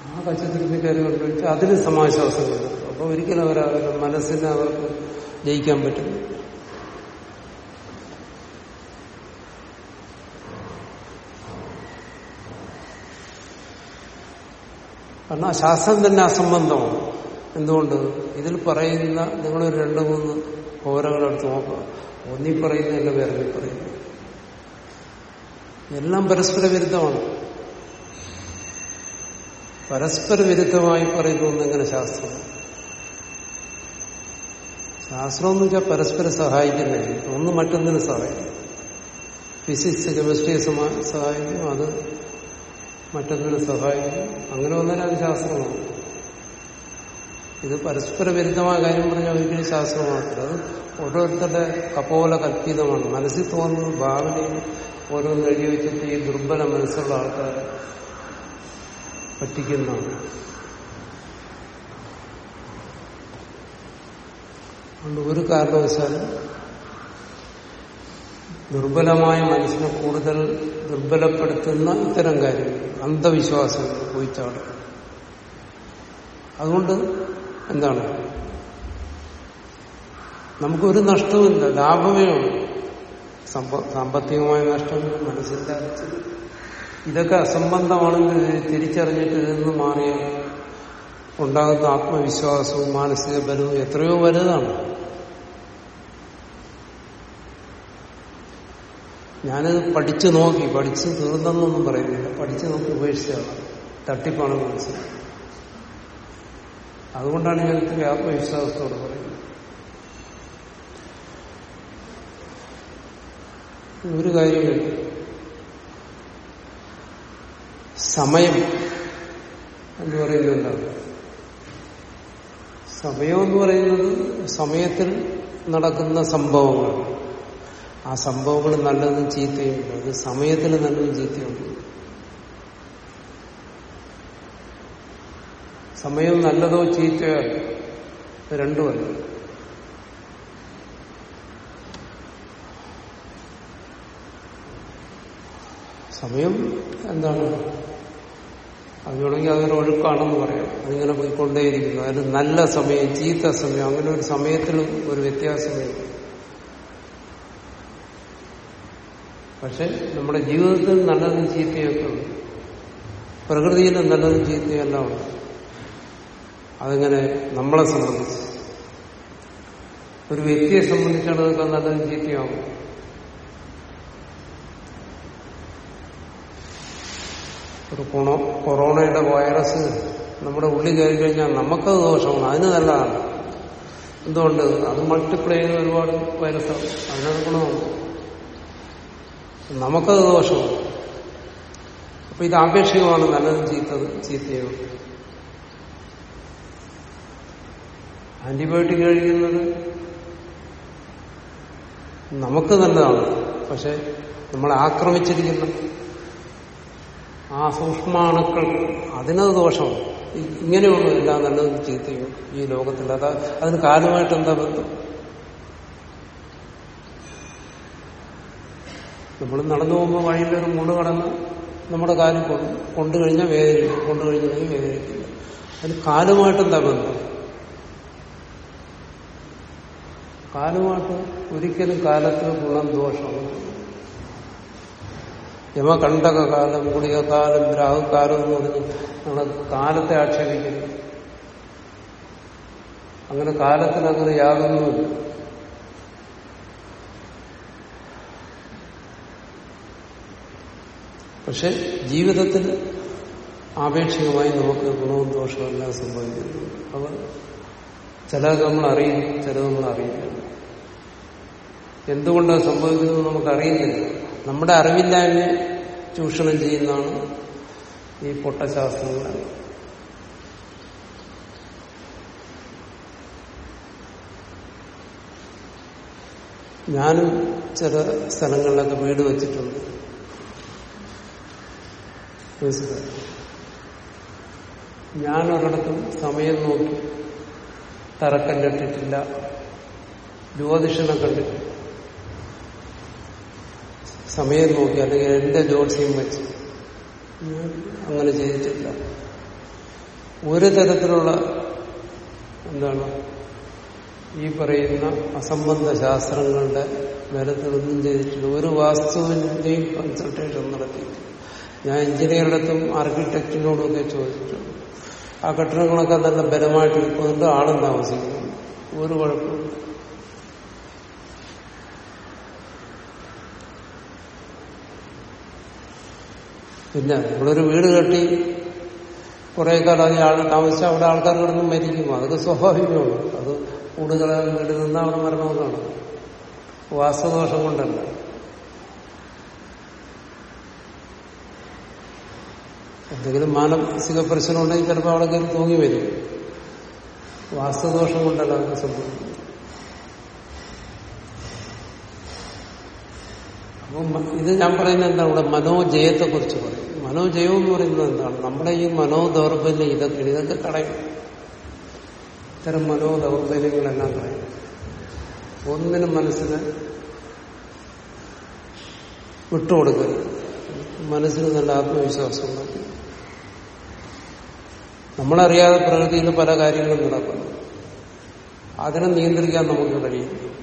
ആ കച്ചത്തുരുമ്പി കയറി കണ്ടുപിടിച്ച് അതിന് സമാശ്വാസം കിട്ടും അപ്പൊ ഒരിക്കലും അവർ അവരുടെ മനസ്സിനെ അവർക്ക് ജയിക്കാൻ പറ്റും കാരണം ആ ശാസ്ത്രം തന്നെ അസംബന്ധമാണ്. എന്തുകൊണ്ട്? ഇതിൽ പറയുന്ന നിങ്ങളൊരു രണ്ട് മൂന്ന് ഓരകളെടുത്ത് നോക്കുക ഒന്നീ പറയുന്നതല്ല വേറെ പറയുന്നു. എല്ലാം പരസ്പര വിരുദ്ധമാണ്. പരസ്പര വിരുദ്ധമായി പറയുന്ന ഒന്നെങ്ങനെ ശാസ്ത്രം? ശാസ്ത്രം എന്ന് വെച്ചാൽ പരസ്പരം സഹായിക്കുന്നില്ല. ഒന്ന് മറ്റൊന്നിനെ സഹായിക്കും. ഫിസിക്സ് കെമിസ്ട്രിയെ സഹായിക്കും. അത് മറ്റൊന്നിനെ സഹായിക്കും. അങ്ങനെ വന്നാൽ അത് ശാസ്ത്രമാണ്. ഇത് പരസ്പര വിരുദ്ധമായ കാര്യം പറഞ്ഞാൽ ഒരിക്കലും ശാസ്ത്രമാക്കില്ല അത് ഓരോരുത്തരുടെ കപോല കൽപ്പിതമാണ്. മനസ്സിൽ തോന്നുന്നത് ഭാവനയിൽ ഓരോന്ന് എഴുതി വെച്ചിട്ട് ഈ ദുർബല മനസ്സുള്ള ആൾക്കാരെ പറ്റിക്കുന്നതാണ്. അതുകൊണ്ട് ഒരു കാരണവശാലും ദുർബലമായ മനസ്സിനെ കൂടുതൽ ദുർബലപ്പെടുത്തുന്ന ഇത്തരം കാര്യങ്ങൾ അന്ധവിശ്വാസങ്ങൾ പോയിച്ചാട് അതുകൊണ്ട് എന്താണ്? നമുക്കൊരു നഷ്ടവുമില്ല ലാഭമേ ഉള്ളൂ. സമ്പ സാമ്പത്തികമായ നഷ്ടം മനസ്സിന്റെ ഇതൊക്കെ അസംബന്ധമാണെങ്കിൽ തിരിച്ചറിഞ്ഞിട്ട് ഇതിൽ മാറിയാൽ ഉണ്ടാകുന്ന ആത്മവിശ്വാസവും മാനസിക ബലവും എത്രയോ വലുതാണ്. ഞാനിത് പഠിച്ചു നോക്കി. പഠിച്ച് തീർന്നെന്നൊന്നും പറയുന്നില്ല. പഠിച്ചു നോക്കി ഉപേക്ഷിച്ചതാണ് തട്ടിപ്പാണെന്ന് മനസ്സിലായി അതുകൊണ്ടാണ് ഞാൻ ഇത്തിരി ആത്മവിശ്വാസത്തോട് പറയുന്നത്. ഒരു കാര്യമില്ല. സമയം എന്ന് പറയുന്നത് എന്താണ്? സമയം എന്ന് പറയുന്നത് സമയത്തിൽ നടക്കുന്ന സംഭവങ്ങൾ ആ സംഭവങ്ങൾ നല്ലതും ചീത്തയുണ്ട്. അത് സമയത്തിൽ നല്ലതും ചീത്തയുണ്ട്. സമയം നല്ലതോ ചീത്തയോ രണ്ടുമല്ല സമയം എന്താണ്? അത് വേണമെങ്കിൽ അതൊരു ഒഴുക്കാണെന്ന് പറയാം. അതിങ്ങനെ പോയിക്കൊണ്ടേയിരിക്കുന്നു. അതിന് നല്ല സമയം ചീത്ത സമയം അങ്ങനെ ഒരു സമയത്തിലും ഒരു വ്യത്യാസമില്ല. പക്ഷെ നമ്മുടെ ജീവിതത്തിൽ നല്ലതും ചീത്തയൊക്കെ ഉണ്ട്. പ്രകൃതിയിൽ നല്ലതും ചീത്തയെല്ലാം ഉണ്ട്. അതിങ്ങനെ നമ്മളെ സംബന്ധിച്ച്? ഒരു വ്യക്തിയെ സംബന്ധിച്ചിടത്തോളം അതൊക്കെ നല്ലതും ചീത്തയാകും ഒരു കൊണോ കൊറോണയുടെ വൈറസ് നമ്മുടെ ഉള്ളിൽ കയറി കഴിഞ്ഞാൽ നമുക്കത് ദോഷമാണ്. അതിന് നല്ലതാണ്. എന്തുകൊണ്ട്? അത് മൾട്ടിപ്ലൈ ചെയ്ത് ഒരുപാട് വൈറസാണ്. അതിനത് ഗുണമാണ് നമുക്കത് ദോഷമാണ്. അപ്പൊ ഇത് ആപേക്ഷികമാണ് നല്ലതും ചീത്തത് ചീത്തയോ? ആന്റിബയോട്ടിക് കഴിക്കുന്നത് നമുക്ക് നല്ലതാണ്. പക്ഷെ നമ്മളെ ആക്രമിച്ചിരിക്കുന്ന ആ സൂക്ഷ്മാണുക്കൾ അതിനത് ദോഷമാണ്. ഇങ്ങനെയുള്ളൂ എല്ലാം നല്ലതും ചീത്തയും ഈ ലോകത്തിൽ അത് അതിന് കാലമായിട്ട് എന്താ ബന്ധം? നമ്മൾ നടന്നു പോകുമ്പോൾ വഴിയിലൊരു മുൾ കടന്ന് നമ്മുടെ കാലിൽ കൊണ്ടു കൊണ്ടു കഴിഞ്ഞാൽ വേദനിക്കും. കൊണ്ടു കഴിഞ്ഞാൽ വേദനിക്കില്ല. അതിന് കാലുമായിട്ട് എന്താ ബന്ധം? കാലുമായിട്ട് ഒരിക്കലും കാലത്ത് ഗുണം ദോഷമാണ് യമകണ്ടക കാലം ഗുളിക കാലം രാഹുകാലം എന്ന് പറഞ്ഞ് നമ്മൾ കാലത്തെ ആക്ഷേപിക്കുന്നു. അങ്ങനെ കാലത്തിന് യാതൊന്നുമില്ല. പക്ഷെ ജീവിതത്തിൽ ആപേക്ഷികമായി നമുക്ക് ഗുണവും ദോഷവും എല്ലാം സംഭവിക്കുന്നു. അവ ചിലത് നമ്മൾ അറിയും ചിലത് നമ്മൾ അറിയില്ല എന്തുകൊണ്ടാണ് സംഭവിക്കുന്നത് നമുക്ക് അറിയുന്നില്ല നമ്മുടെ അറിവില്ലായ്മ ചൂഷണം ചെയ്യുന്നതാണ് ഈ പൊട്ടശാസ്ത്രങ്ങൾ. ഞാനും ചില സ്ഥലങ്ങളിലൊക്കെ വീട് വെച്ചിട്ടുണ്ട്. മനസ്സിലായി ഞാനൊരിടത്തും സമയം നോക്കി തറക്കം കെട്ടിട്ടില്ല ജ്യോതിഷനെ കണ്ടിട്ടില്ല. സമയം നോക്കി അല്ലെങ്കിൽ എന്റെ ജ്യോത്സ്യം വെച്ച് ഞാൻ അങ്ങനെ ചെയ്തിട്ടില്ല. ഒരു തരത്തിലുള്ള എന്താണ് ഈ പറയുന്ന അസംബന്ധ ശാസ്ത്രങ്ങളുടെ ബലത്തിലൊന്നും ചെയ്തിട്ടില്ല. ഒരു വാസ്തുവിന്റെയും കൺസൾട്ടേഷൻ നടത്തിയിട്ടില്ല. ഞാൻ എഞ്ചിനീയറുടെ അടുത്തും ആർക്കിടെക്റ്റിനോടും ഒക്കെ ചോദിച്ചു. ആ കെട്ടിടങ്ങളൊക്കെ നല്ല ബലമായിട്ട് നിൽക്കുന്നുണ്ട് ആളും താമസിക്കുന്നുണ്ട് ഒരു കുഴപ്പമില്ല പിന്നെ നമ്മളൊരു വീട് കെട്ടി കുറെ കാലം അതിൽ ആൾ താമസിച്ച അവിടെ ആൾക്കാർ കിടന്ന് മരിക്കും അതൊക്കെ സ്വാഭാവികമാണ്. അത് കൂടുതലും വീട് നിന്നാൽ അവിടെ വാസ്തുദോഷം കൊണ്ടല്ല. എന്തെങ്കിലും മാനസിക പ്രശ്നം ഉണ്ടെങ്കിൽ ചിലപ്പോൾ അവിടെ കയറി തൂങ്ങി വരും. വാസ്തുദോഷം കൊണ്ടല്ല അതൊക്കെ സംഭവിക്കുന്നത്. അപ്പം ഇത് ഞാൻ പറയുന്നത് എന്താണ്? ഇവിടെ മനോജയത്തെ കുറിച്ച് പറയും. മനോജയം എന്ന് പറയുന്നത് എന്താണ്? നമ്മുടെ ഈ മനോദൗർബല്യം ഇതൊക്കെ ഇതൊക്കെ കളയും ഇത്തരം മനോദൗർബല്യങ്ങളെല്ലാം കളയും ഒന്നിനും മനസ്സിന് വിട്ടുകൊടുക്കരുത്. മനസ്സിന് നല്ല ആത്മവിശ്വാസം ഉണ്ടാക്കി നമ്മളറിയാതെ പ്രകൃതിയിൽ പല കാര്യങ്ങളും നടക്കുന്നു. അതിനെ നിയന്ത്രിക്കാൻ നമുക്ക് കഴിയും.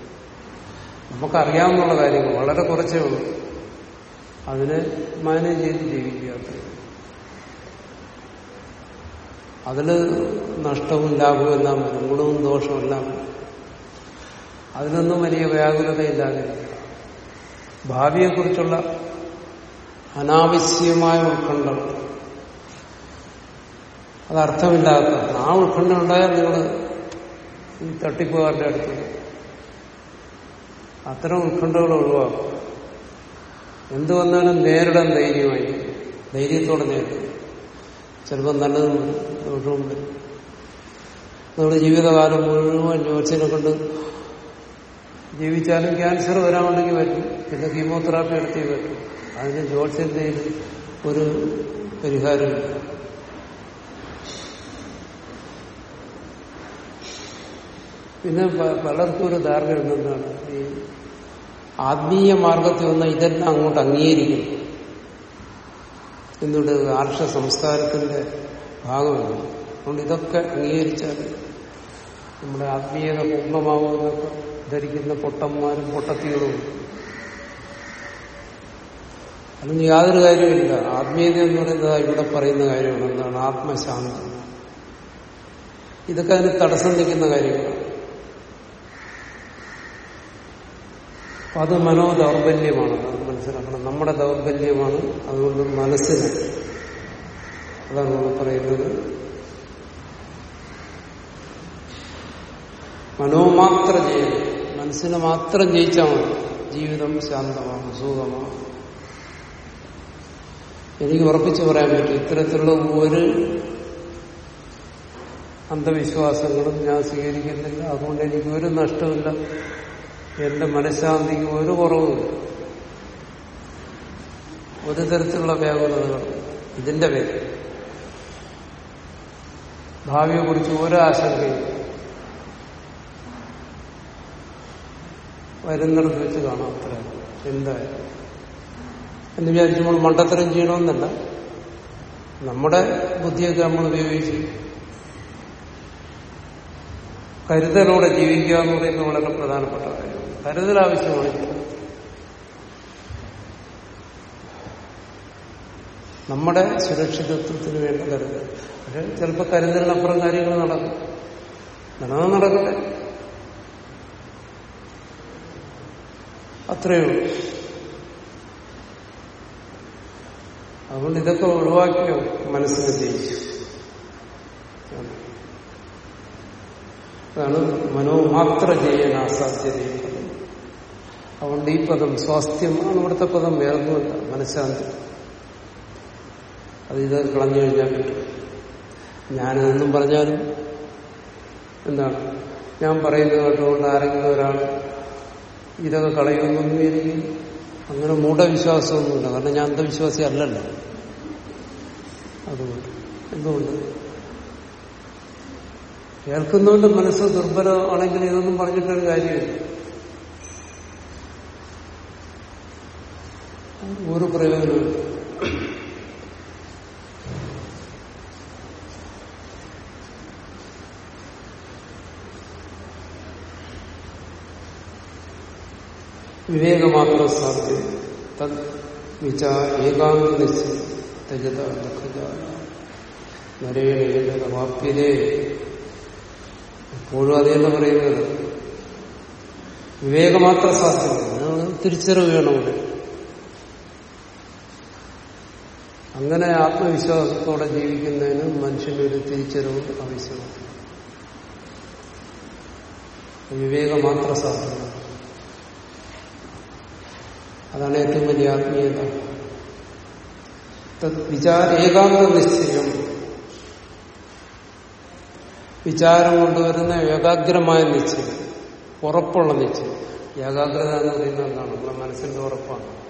നമുക്കറിയാവുന്ന കാര്യങ്ങൾ വളരെ കുറച്ചേ ഉള്ളൂ. അതിനെ മാനേജ് ചെയ്ത് ജീവിക്കുക അതിൽ നഷ്ടവും ലാഭവും എല്ലാം വരും. ഗുണവും ദോഷവും എല്ലാം വരും. അതിനൊന്നും വലിയ വ്യാകുലതയില്ലാതെ ഭാവിയെക്കുറിച്ചുള്ള അനാവശ്യമായ ഉത്കണ്ഠ അത് അർത്ഥമില്ലാത്ത ആ ഉത്കണ്ഠ ഉണ്ടായാൽ നിങ്ങൾ തട്ടിപ്പുകാരുടെ അടുത്ത് അത്തരം ഉത്കണ്ഠകൾ ഒഴിവാക്കും. എന്തു വന്നാലും നേരിടാൻ ധൈര്യമായി. ധൈര്യത്തോടെ നേരിടും. ചിലപ്പോൾ നല്ലതും വരും ദോഷവും വരും നമ്മുടെ ജീവിതകാലം മുഴുവൻ ജോത്സ്യനെ കൊണ്ട് ജീവിച്ചാലും ക്യാൻസർ വരാനുണ്ടെങ്കിൽ പറ്റും. പിന്നെ കീമോതെറാപ്പി എടുത്തേ പറ്റും. അതിന് ജോത്സ്യന്റെ ഒരു പരിഹാരമില്ല. പിന്നെ പലർക്കും ഒരു ധാരണ ഉണ്ടെന്നാണ് ഈ ആത്മീയ മാർഗത്തിൽ വന്ന ഇതെല്ലാം അങ്ങോട്ട് അംഗീകരിക്കുന്നു. എന്നിട്ട് ആർഷ സംസ്കാരത്തിന്റെ ഭാഗമാണ്. അതുകൊണ്ട് ഇതൊക്കെ അംഗീകരിച്ചാൽ നമ്മുടെ ആത്മീയത പൂർണമാവുമെന്നൊക്കെ ധരിക്കുന്ന പൊട്ടന്മാരും പൊട്ടത്തികളും അല്ലെങ്കിൽ യാതൊരു കാര്യമില്ല ആത്മീയത എന്ന് പറയുന്നത് ഇവിടെ പറയുന്ന കാര്യമാണ്. എന്താണ്? ആത്മശാന്തി. ഇതൊക്കെ അതിന് തടസ്സം നിൽക്കുന്ന കാര്യങ്ങളാണ്. അപ്പൊ അത് മനോദൗർബല്യമാണ്. അത് മനസ്സിലാക്കണം. നമ്മുടെ ദൗർബല്യമാണ്. അതുകൊണ്ട് മനസ്സിന് അതാണ് നമ്മൾ പറയുന്നത്. മനോമാത്ര ചെയ്യണം മനസ്സിനെ മാത്രം ജയിച്ചാൽ മതി. ജീവിതം ശാന്തമാണ് സുഖമാണ്. എനിക്ക് ഉറപ്പിച്ചു പറയാൻ പറ്റും. ഇത്തരത്തിലുള്ള ഒരു അന്ധവിശ്വാസങ്ങളും ഞാൻ സ്വീകരിക്കുന്നില്ല. അതുകൊണ്ട് എനിക്ക് ഒരു നഷ്ടമില്ല എന്റെ മനഃശാന്തിക്ക് ഒരു കുറവുമില്ല. ഒരു തരത്തിലുള്ള വ്യാകുലതകൾ ഇതിന്റെ പേര്. ഭാവിയെ കുറിച്ച് ഒരു ആശങ്കയും വരുന്നിടത്ത് വെച്ച് കാണാം അത്ര. എന്തായാലും. എന്ന് വിചാരിച്ച് നമ്മൾ മണ്ടത്തരം ചെയ്യണമെന്നല്ല. നമ്മുടെ ബുദ്ധിയൊക്കെ നമ്മൾ ഉപയോഗിച്ച് കരുതലോടെ ജീവിക്കുക എന്ന് പറയുന്നത് വളരെ പ്രധാനപ്പെട്ട കാര്യമാണ് കരുതൽ ആവശ്യമാണ്. നമ്മുടെ സുരക്ഷിതത്വത്തിന് വേണ്ട കരുതൽ. പക്ഷെ ചിലപ്പോൾ കരുതലിനപ്പുറം കാര്യങ്ങൾ നടക്കും. നടന്നാൽ നടക്കട്ടെ. അത്രയേ ഉള്ളൂ. അതുകൊണ്ട് ഇതൊക്കെ ഒഴിവാക്കിയോ മനസ്സിനെ ജയിച്ചു അതാണ് മനോമാത്ര ചെയ്യാൻ അസാധ്യത അതുകൊണ്ട് ഈ പദം സ്വാസ്ഥ്യമാണ് ഇവിടുത്തെ പദം വേറൊന്നുമില്ല മനഃശാന്തി. അത് ഇത് കളഞ്ഞു കഴിഞ്ഞാൽ കിട്ടും ഞാനതെന്നും പറഞ്ഞാലും എന്താണ്? ഞാൻ പറയുന്നത് കേട്ടുകൊണ്ട് ആരെങ്കിലും ഒരാൾ ഇതൊക്കെ കളയുമെന്നൊന്നും എനിക്ക് അങ്ങനെ മൂഢവിശ്വാസമൊന്നുമില്ല. കാരണം ഞാൻ അന്ധവിശ്വാസി അല്ലല്ലോ. അതുകൊണ്ട് എന്തുകൊണ്ട്? കേൾക്കുന്നവന്റെ മനസ്സ് ദുർബലമാണെങ്കിൽ ഇതൊന്നും പറഞ്ഞിട്ടൊരു കാര്യമില്ല. ഒരു പ്രയോജനമില്ല വിവേകമാത്രം സാധ്യത തത് വിചാ ഏകാന്ത നിശ്ചയം തജത നരേണ വാപ്യതേ എപ്പോഴും അതേന്ന് പറയുന്നത്. വിവേകമാത്ര സാധ്യത നമ്മൾ തിരിച്ചറിവ് വേണം അങ്ങനെ ആത്മവിശ്വാസത്തോടെ ജീവിക്കുന്നതിന് മനുഷ്യനൊരു തിരിച്ചറിവ് ആവശ്യമാണ്. വിവേകമാത്ര സാധ്യത അതാണ് ഏറ്റവും വലിയ ആത്മീയത. വിചാര ഏകാന്ത നിശ്ചയം വിചാരം കൊണ്ടുവരുന്ന ഏകാഗ്രമായ നിശ്ചയം ഉറപ്പുള്ള നിശ്ചയം ഏകാഗ്രത എന്ന് പറയുന്നത് എന്താണ്? നമ്മുടെ മനസ്സിന്റെ ഉറപ്പാണ്.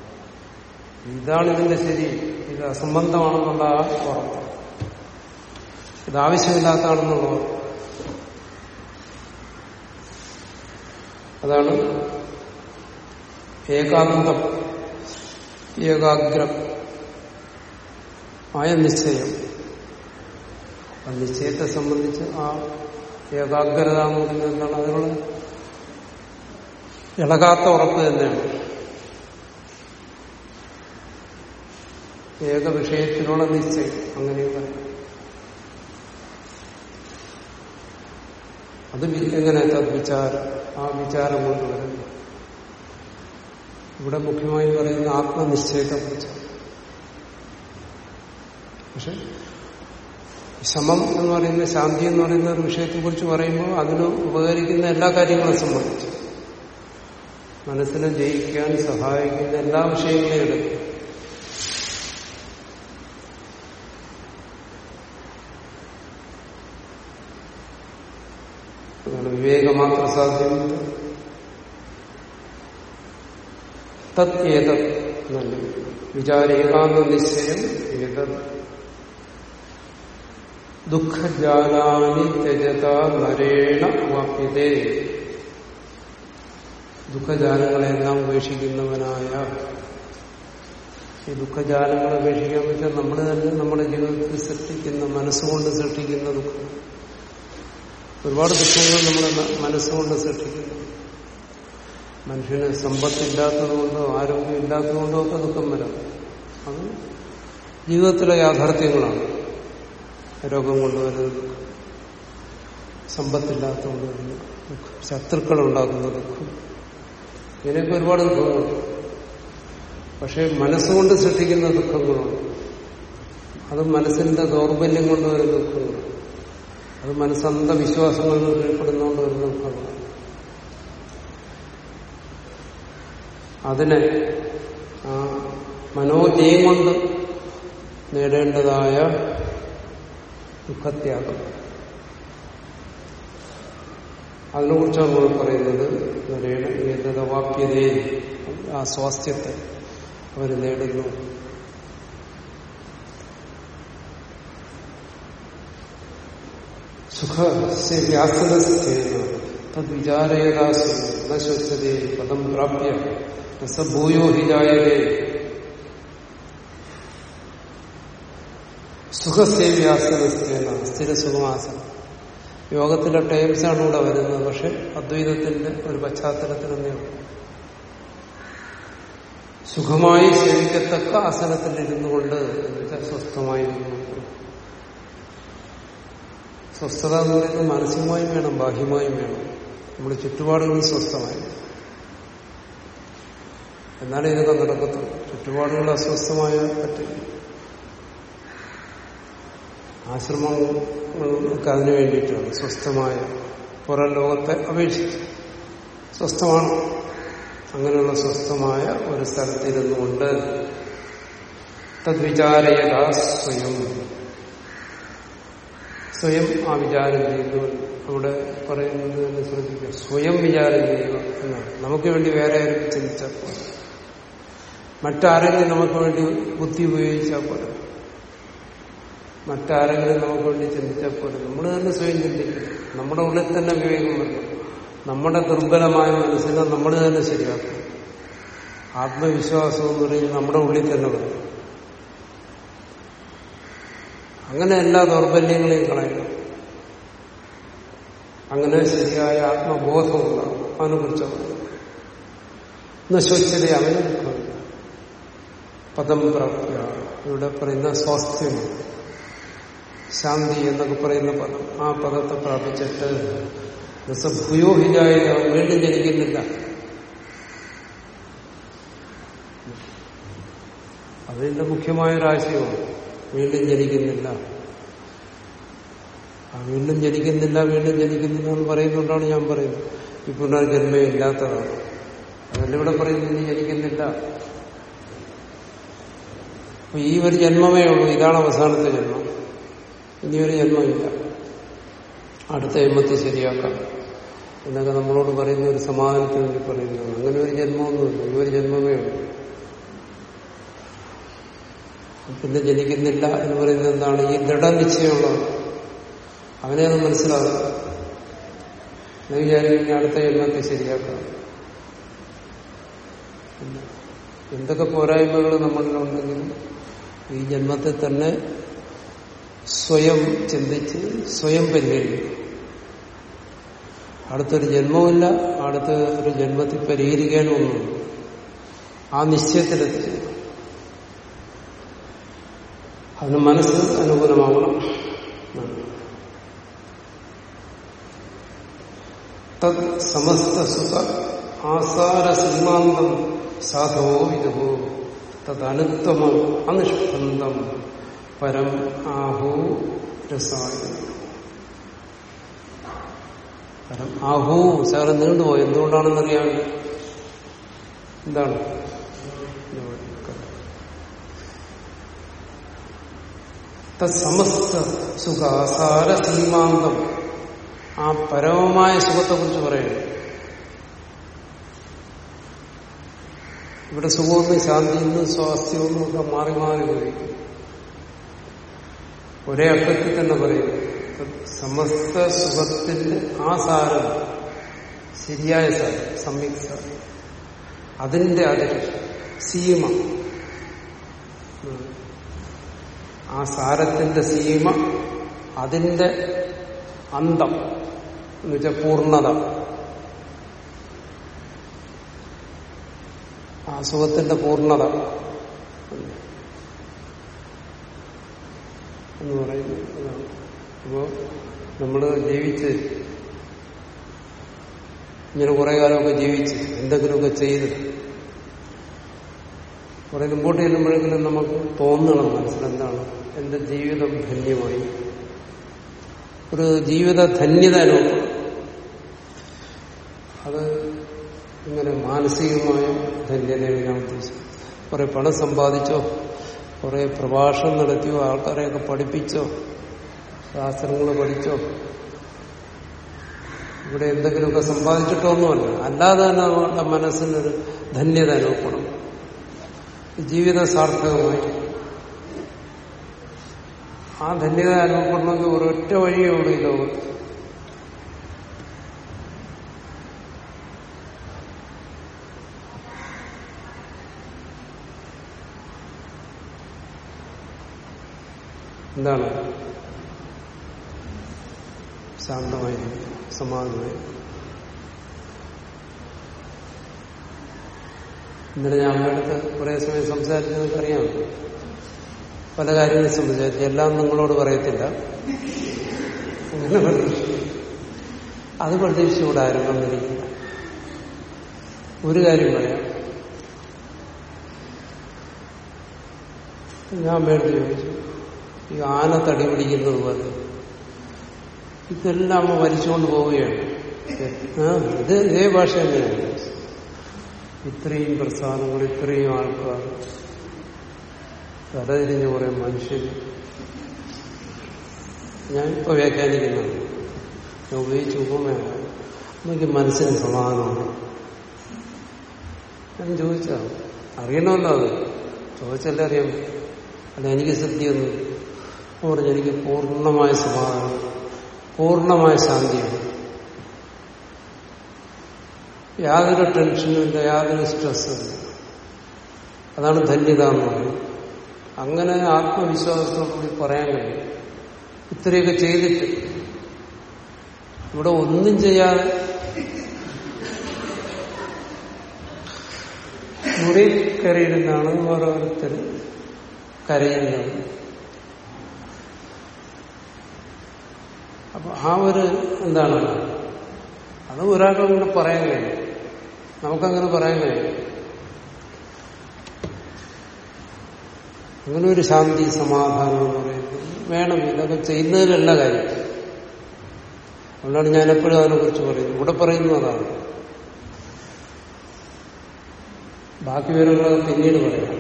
ഇതാണ് ഇതിന്റെ ശരി. ഇത് അസംബന്ധമാണെന്നുള്ള ആ ഉറപ്പ്. ഇത് ആവശ്യമില്ലാത്തതാണെന്നുള്ള ഉറപ്പ്. അതാണ് ഏകാന്തം ഏകാഗ്രം ആയ നിശ്ചയം. ആ നിശ്ചയത്തെ സംബന്ധിച്ച് ആ ഏകാഗ്രത എന്ന് പറയുന്നത് എന്താണ്? അതിനുള്ള ഇളകാത്ത ഉറപ്പ് തന്നെയാണ്. ഏക വിഷയത്തിലുള്ള നിശ്ചയം അങ്ങനെയൊക്കെ അത് എങ്ങനെ തദ്വിചാരം ആ വിചാരം കൊണ്ട് വരുന്നു. ഇവിടെ മുഖ്യമായി പറയുന്ന ആത്മനിശ്ചയത്തെ കുറിച്ച്. പക്ഷെ ശമം എന്ന് പറയുന്ന ശാന്തി എന്ന് പറയുന്ന ഒരു വിഷയത്തെ കുറിച്ച് പറയുമ്പോൾ അതിന് ഉപകരിക്കുന്ന എല്ലാ കാര്യങ്ങളും സംബന്ധിച്ച്. മനസ്സിനെ ജയിക്കാൻ സഹായിക്കുന്ന എല്ലാ വിഷയങ്ങളെയും എടുക്കും അതാണ് വിവേകമാത്ര സാധ്യം തത് ഏതത് വിചാര ഏകാന്ത നിശ്ചയം ഏതത്? ദുഃഖജാലാനി ത്യജത നരേണ വാപ്യതേ ദുഃഖജാലങ്ങളെല്ലാം ഉപേക്ഷിക്കുന്നവനായ ഈ ദുഃഖജാലങ്ങളെ ഉപേക്ഷിക്കാൻ വെച്ചാൽ നമ്മൾ തന്നെ നമ്മുടെ ജീവിതത്തിൽ സൃഷ്ടിക്കുന്ന മനസ്സുകൊണ്ട് സൃഷ്ടിക്കുന്ന ദുഃഖം. ഒരുപാട് ദുഃഖങ്ങൾ നമ്മുടെ മനസ്സുകൊണ്ട് സൃഷ്ടിക്കുന്നു. മനുഷ്യന് സമ്പത്തില്ലാത്തതുകൊണ്ടോ ആരോഗ്യം ഇല്ലാത്തതുകൊണ്ടോ ഒക്കെ ദുഃഖം വരാം. അത് ജീവിതത്തിലെ യാഥാർത്ഥ്യങ്ങളാണ്. രോഗം കൊണ്ടുവരുന്ന ദുഃഖം സമ്പത്തില്ലാത്തതുകൊണ്ട് വരുന്ന ദുഃഖം ശത്രുക്കൾ ഉണ്ടാക്കുന്ന ദുഃഖം. ഇങ്ങനെയൊക്കെ ഒരുപാട് ദുഃഖങ്ങളുണ്ട്. പക്ഷെ മനസ്സുകൊണ്ട് സൃഷ്ടിക്കുന്ന ദുഃഖങ്ങളുണ്ട്. അത് മനസ്സിന്റെ ദൗർബല്യം കൊണ്ടുവരുന്ന ദുഃഖങ്ങളാണ് അത് മനസ്സന്ത വിശ്വാസങ്ങളിൽ കീഴ്പ്പെടുന്നുകൊണ്ട് വരുന്ന ദുഃഖങ്ങളാണ് അതിനെ ആ മനോജയം കൊണ്ട് നേടേണ്ടതായ ദുഃഖത്യാഗം. അതിനെക്കുറിച്ചാണ് നമ്മൾ പറയുന്നത്. നരേണ ഏതവാപ്യതയെ ആ സ്വാസ്ഥ്യത്തെ അവർ നേടുന്നു. സുഖസ്യ വ്യാസനസ്തേന തദ്വിചാരയതാസി ന ശ്വസതേ പദം പ്രാപ്യ. രസഭൂയോ ഹി ജായതേ സ്ഥിര വ്യാസനസ്തേന യോഗത്തിന്റെ യോഗത്തിലെ ടേംസാണ് ഇവിടെ വരുന്നത് പക്ഷെ അദ്വൈതത്തിന്റെ ഒരു പശ്ചാത്തലത്തിൽ തന്നെയാണ് സുഖമായി സേവിക്കത്തക്ക ആസനത്തിൽ ഇരുന്നു കൊണ്ട് സ്വസ്ഥമായി സ്വസ്ഥത എന്ന് പറയുന്നത് മാനസികമായും വേണം ബാഹ്യമായും വേണം. നമ്മുടെ ചുറ്റുപാടുകൾ സ്വസ്ഥമായി. എന്നാലേ ഇതൊക്കെ നടക്കത്തുള്ളൂ ചുറ്റുപാടുകൾ അസ്വസ്ഥമായ പറ്റില്ല. ആശ്രമങ്ങളൊക്കെ അതിനു വേണ്ടിയിട്ടാണ്. സ്വസ്ഥമായ പുറം ലോകത്തെ അപേക്ഷിച്ച്. സ്വസ്ഥമാണ്. അങ്ങനെയുള്ള സ്വസ്ഥമായ ഒരു സ്ഥലത്തിരുന്നുകൊണ്ട് തദ്വിചാരയത സ്വയം. സ്വയം ആ വിചാരം ചെയ്യുന്നു. അവിടെ പറയുന്നത് തന്നെ ശ്രദ്ധിക്കുക. സ്വയം വിചാരം ചെയ്യുക എന്നാണ്. നമുക്ക് വേണ്ടി വേറെ ആരും ചിന്തിച്ചാൽ പോലെ മറ്റാരെങ്കിലും നമുക്ക് വേണ്ടി ബുദ്ധി ഉപയോഗിച്ചാൽ പോലെ മറ്റാരെങ്കിലും നമുക്ക് വേണ്ടി ചിന്തിച്ചാൽ പോലും നമ്മൾ തന്നെ സ്വയം ചിന്തിക്കും. നമ്മുടെ ഉള്ളിൽ തന്നെ വിവേകം വരണം നമ്മുടെ ദുർബലമായ മനസ്സിനെ നമ്മൾ തന്നെ ശരിയാക്കും. ആത്മവിശ്വാസം എന്ന് പറയുന്നത് നമ്മുടെ ഉള്ളിൽ തന്നെ വരണം അങ്ങനെ എല്ലാ ദൗർബല്യങ്ങളെയും കളയണം അങ്ങനെ ശരിയായ ആത്മബോധമുള്ള അവനെ കുറിച്ചാണ് നശോച്ചത അവന് പദം പ്രാപ്തിയാണ് ഇവിടെ പറയുന്ന സ്വാസ്ഥ്യം. ശാന്തി എന്നൊക്കെ പറയുന്ന പദം. ആ പദത്തെ പ്രാപിച്ചിട്ട് രസഭൂയോഹിതായ വീണ്ടും ജനിക്കുന്നില്ല. അതിന്റെ മുഖ്യമായൊരാശയമാണ്. വീണ്ടും ജനിക്കുന്നില്ല. ആ വീണ്ടും ജനിക്കുന്നില്ല വീണ്ടും ജനിക്കുന്നില്ല എന്ന് പറയുന്നുകൊണ്ടാണ് ഞാൻ പറയുന്നത്. ഈ പുനർജന്മം ഇല്ലാത്തതാണ് അതല്ല ഇവിടെ പറയുന്നത് ഇനി ജനിക്കുന്നില്ല. അപ്പൊ ഈ ഒരു ജന്മമേ ഉള്ളൂ. ഇതാണ് അവസാനത്തെ ജന്മം. ഇനി ഒരു ജന്മമില്ല. അടുത്ത ജന്മത്തെ ശരിയാക്കാം. എന്നൊക്കെ നമ്മളോട് പറയുന്ന ഒരു സമാധാനത്തിന് വേണ്ടി പറയുന്നതാണ് അങ്ങനെ ഒരു ജന്മമൊന്നുമില്ല. ഈ ഒരു ജന്മമേ ഉള്ളൂ. പിന്നെ ജനിക്കുന്നില്ല എന്ന് പറയുന്നത് എന്താണ്? ഈ ദൃഢനിശ്ചയമുള്ളത് അവനെ അത് മനസ്സിലാക്കാം. എന്ന് വിചാരിക്കും അടുത്ത ജന്മത്തെ ശരിയാക്കാം. എന്തൊക്കെ പോരായ്മകൾ നമ്മളിലുണ്ടെങ്കിലും ഈ ജന്മത്തെ തന്നെ സ്വയം ചിന്തിച്ച് സ്വയം പരിഹരിക്കും. അടുത്തൊരു ജന്മവുമില്ല അടുത്ത ഒരു ജന്മത്തിൽ പരിഹരിക്കാനൊന്നും ആ നിശ്ചയത്തിലെത്തി. അതിന് മനസ്സ് അനുകൂലമാവണം. തത് സമസ്ത സുഖ ആസാര സിമാന്തം സാധവോ വിധവോ അനുത്തമം അനിഷ്പന്ദം പരം ആഹോ രസായ പരം ആഹോ ശകലം നീണ്ടുപോയി എന്തുകൊണ്ടാണെന്നറിയാൻ? എന്താണ്? തത്സമസ്ത സുഖാസാര സീമാന്തം ആ പരമമായ സുഖത്തെക്കുറിച്ച് പറയുന്നു ഇവിടെ സുഖമൊന്നും ശാന്തിയൊന്നും സ്വാസ്ഥ്യമൊന്നും ഒക്കെ മാറി മാറി ഉപയോഗിക്കും ഒരേ അർത്ഥത്തിൽ തന്നെ പറയും. സമസ്ത സുഖത്തിന്റെ ആ സാരം ശരിയായ സാരം സംയുക്ത സാരം. അതിന്റെ അതിര് സീമ. ആ സാരത്തിന്റെ സീമ അതിന്റെ അന്തം എന്നുവെച്ചാൽ പൂർണത ആ സുഖത്തിന്റെ പൂർണത എന്ന് പറയുന്നത് അപ്പോ നമ്മൾ ജീവിച്ച് ഇങ്ങനെ കുറെ കാലമൊക്കെ ജീവിച്ച് എന്തെങ്കിലുമൊക്കെ ചെയ്ത് കുറെ മുമ്പോട്ട് ചെല്ലുമ്പോഴെങ്കിലും നമുക്ക് തോന്നണം മനസ്സിലെന്താണ്? എന്റെ ജീവിതം ധന്യമായി. ഒരു ജീവിത ധന്യത അനുഭവം. അത് ഇങ്ങനെ മാനസികമായ ധന്യതയാണ് ഞാൻ ഉദ്ദേശിച്ചത് കുറെ പണം സമ്പാദിച്ചോ? കുറെ പ്രഭാഷണം നടത്തിയോ ആൾക്കാരെയൊക്കെ പഠിപ്പിച്ചോ ശാസ്ത്രങ്ങൾ പഠിച്ചോ? ഇവിടെ എന്തെങ്കിലുമൊക്കെ സമ്പാദിച്ചിട്ടോന്നുമല്ല അല്ലാതെ തന്നെ അവരുടെ മനസ്സിനൊരു ധന്യത അനുഭവപ്പെടും. ജീവിതം സാർത്ഥകമായി ആ ധന്യത അനുഭവപ്പെടണമെങ്കിൽ ഒരൊറ്റ വഴിയേ ഉള്ളൂ ഈ ലോകത്ത്. എന്താണ്? ശാന്തമായി സമാധമായി ഇന്നലെ ഞാൻ അമ്മയടുത്ത് കുറെ സമയം സംസാരിച്ചതൊക്കെ അറിയാം പല കാര്യങ്ങളും സംസാരിച്ചു. എല്ലാം നിങ്ങളോട് പറയത്തില്ല. അങ്ങനെ അത് പ്രതീക്ഷിച്ചുകൂടെ ആരും വന്നിരിക്കില്ല. ഒരു കാര്യം പറയാം. ഞാൻ മേടിച്ച് ചോദിച്ചു. ഈ ആന തടി പിടിക്കുന്നത് പോലെ ഇതെല്ലാം അമ്മ വലിച്ചുകൊണ്ട് പോവുകയാണ്. ഇത് ഇതേ ഭാഷ തന്നെയാണ്. ഇത്രയും പ്രസ്ഥാനങ്ങൾ ഇത്രയും ആൾക്കാർ. തലതിരിഞ്ഞ് കുറെ മനുഷ്യർ. ഞാൻ ഇപ്പൊ വ്യാഖ്യാനിക്കുന്നതാണ് ഞാൻ ഉപയോഗിച്ച് ഉപമയാണ്. എനിക്ക് മനസ്സിന് സമാധാനമാണ് ഞാൻ ചോദിച്ചാ അറിയണമല്ലോ അത്. ചോദിച്ചല്ലേ അറിയാം. അല്ല എനിക്ക് സത്യമൊന്നും പറഞ്ഞാൽ എനിക്ക് പൂർണമായ സമാധാനം പൂർണമായ ശാന്തിയാണ് യാതൊരു ടെൻഷനും ഇല്ല യാതൊരു സ്ട്രെസ്സും ഇല്ല. അതാണ് ധന്യത എന്ന് പറയുന്നത് അങ്ങനെ ആത്മവിശ്വാസത്തോടുകൂടി പറയാൻ കഴിയും. ഇത്രയൊക്കെ ചെയ്തിട്ട് ഇവിടെ ഒന്നും ചെയ്യാതെ മുറി കയറിയിരുന്നാണ് ഓരോരുത്തർ കരയുന്നത്. അപ്പൊ ആ ഒരു എന്താണ്? അത് ഒരാൾക്കും കൂടെ പറയാൻ കഴിയും നമുക്കങ്ങനെ പറയാൻ കഴിയും അങ്ങനെ ഒരു ശാന്തി സമാധാനം എന്ന് പറയുന്നത് വേണം. ഇതൊക്കെ ചെയ്യുന്നതിലല്ല കാര്യം. അതുകൊണ്ടാണ് ഞാൻ എപ്പോഴും അതിനെക്കുറിച്ച് പറയുന്നത്. ഇവിടെ പറയുന്നു അതാണ്. ബാക്കി വിവരങ്ങളൊക്കെ പിന്നീട് പറയാം.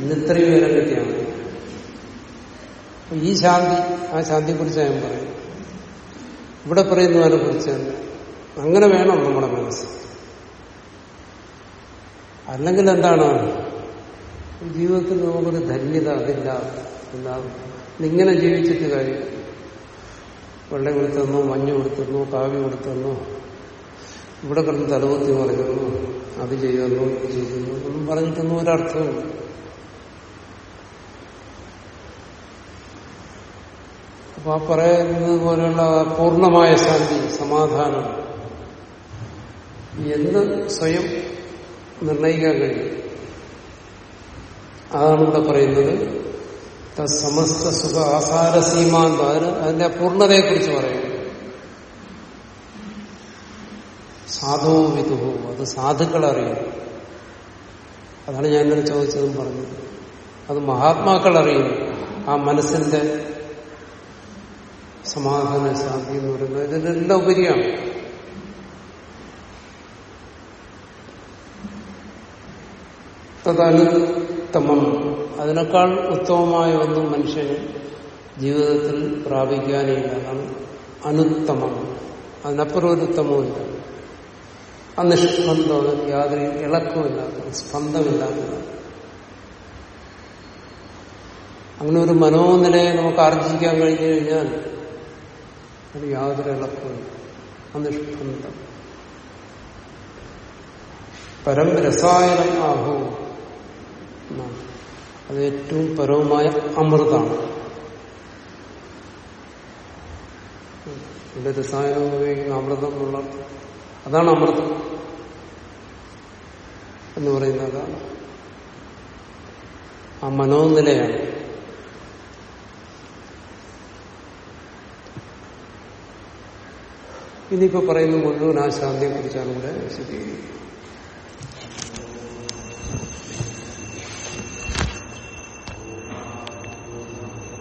ഇന്ന് ഇത്രയും വിവരം കിട്ടിയാണ് ഈ ശാന്തി ആ ശാന്തിയെക്കുറിച്ച് ഞാൻ പറയും. ഇവിടെ പറയുന്നതിനെ കുറിച്ച് അങ്ങനെ വേണം നമ്മുടെ മനസ്സ്. അല്ലെങ്കിൽ എന്താണ്? ജീവിതത്തിൽ നമുക്കൊരു ധന്യത അതില്ല ഉണ്ടാകും ഇങ്ങനെ ജീവിച്ചിട്ട് കാര്യം. വെള്ളം കൊടുത്തെന്നോ മഞ്ഞ് കൊടുത്തെന്നോ കാവ്യ കൊടുത്തെന്നോ ഇവിടെ കിടന്ന് തലവത്തി പറയുന്നു. അത് ചെയ്യുന്നു ഇത് ചെയ്യുന്നു ഒന്നും പറഞ്ഞിട്ടൊന്നും ഒരർത്ഥമില്ല അപ്പൊ ആ പറയുന്നത് പോലെയുള്ള പൂർണമായ ശാന്തി സമാധാനം. എന്ന് സ്വയം നിർണയിക്കാൻ കഴിയും. അതാണ് ഇവിടെ പറയുന്നത്. സമസ്ത സുഖ ആസാര സീമാന്ത. അതിന് അതിന്റെ പൂർണതയെക്കുറിച്ച് പറയുന്നു. സാധുവും വിധുവും അത് സാധുക്കൾ അറിയും അതാണ് ഞാൻ ഇന്നലെ ചോദിച്ചതും പറഞ്ഞത്. അത് മഹാത്മാക്കൾ അറിയും ആ മനസ്സിന്റെ സമാധാന ശാന്തി എന്ന് പറയുന്നത് ഇതിനെല്ലാം ഉപരിയാണ്. തമം. അതിനേക്കാൾ ഉത്തമമായ ഒന്നും മനുഷ്യന് ജീവിതത്തിൽ പ്രാപിക്കാനില്ല. അതാണ് അനുത്തമം. അതിനപ്പുറം ഒരു ഉത്തമമില്ല അനിഷ്പന്ദം യാതൊരു ഇളക്കമില്ലാത്ത സ്പന്ദമില്ലാത്തത്. അങ്ങനെ ഒരു മനോനിലയെ നമുക്ക് ആർജിക്കാൻ കഴിഞ്ഞു കഴിഞ്ഞാൽ അത് യാതൊരു ഇളക്കമില്ല അനിഷ്പന്ദം പരം രസായനം ആഹോ. അത് ഏറ്റവും പരവുമായ അമൃതാണ്. ഇവിടെ രസായനം ഉപയോഗിക്കുന്ന അമൃതം എന്നുള്ള അതാണ് അമൃതം എന്ന് പറയുന്നത് ആ മനോനിലയാണ്. ഇനിയിപ്പോ പറയുന്ന മുഴുവൻ ആ ശാന്തിയെ കുറിച്ചാണ് ഇവിടെ വിശദീകരിക്കുന്നത്.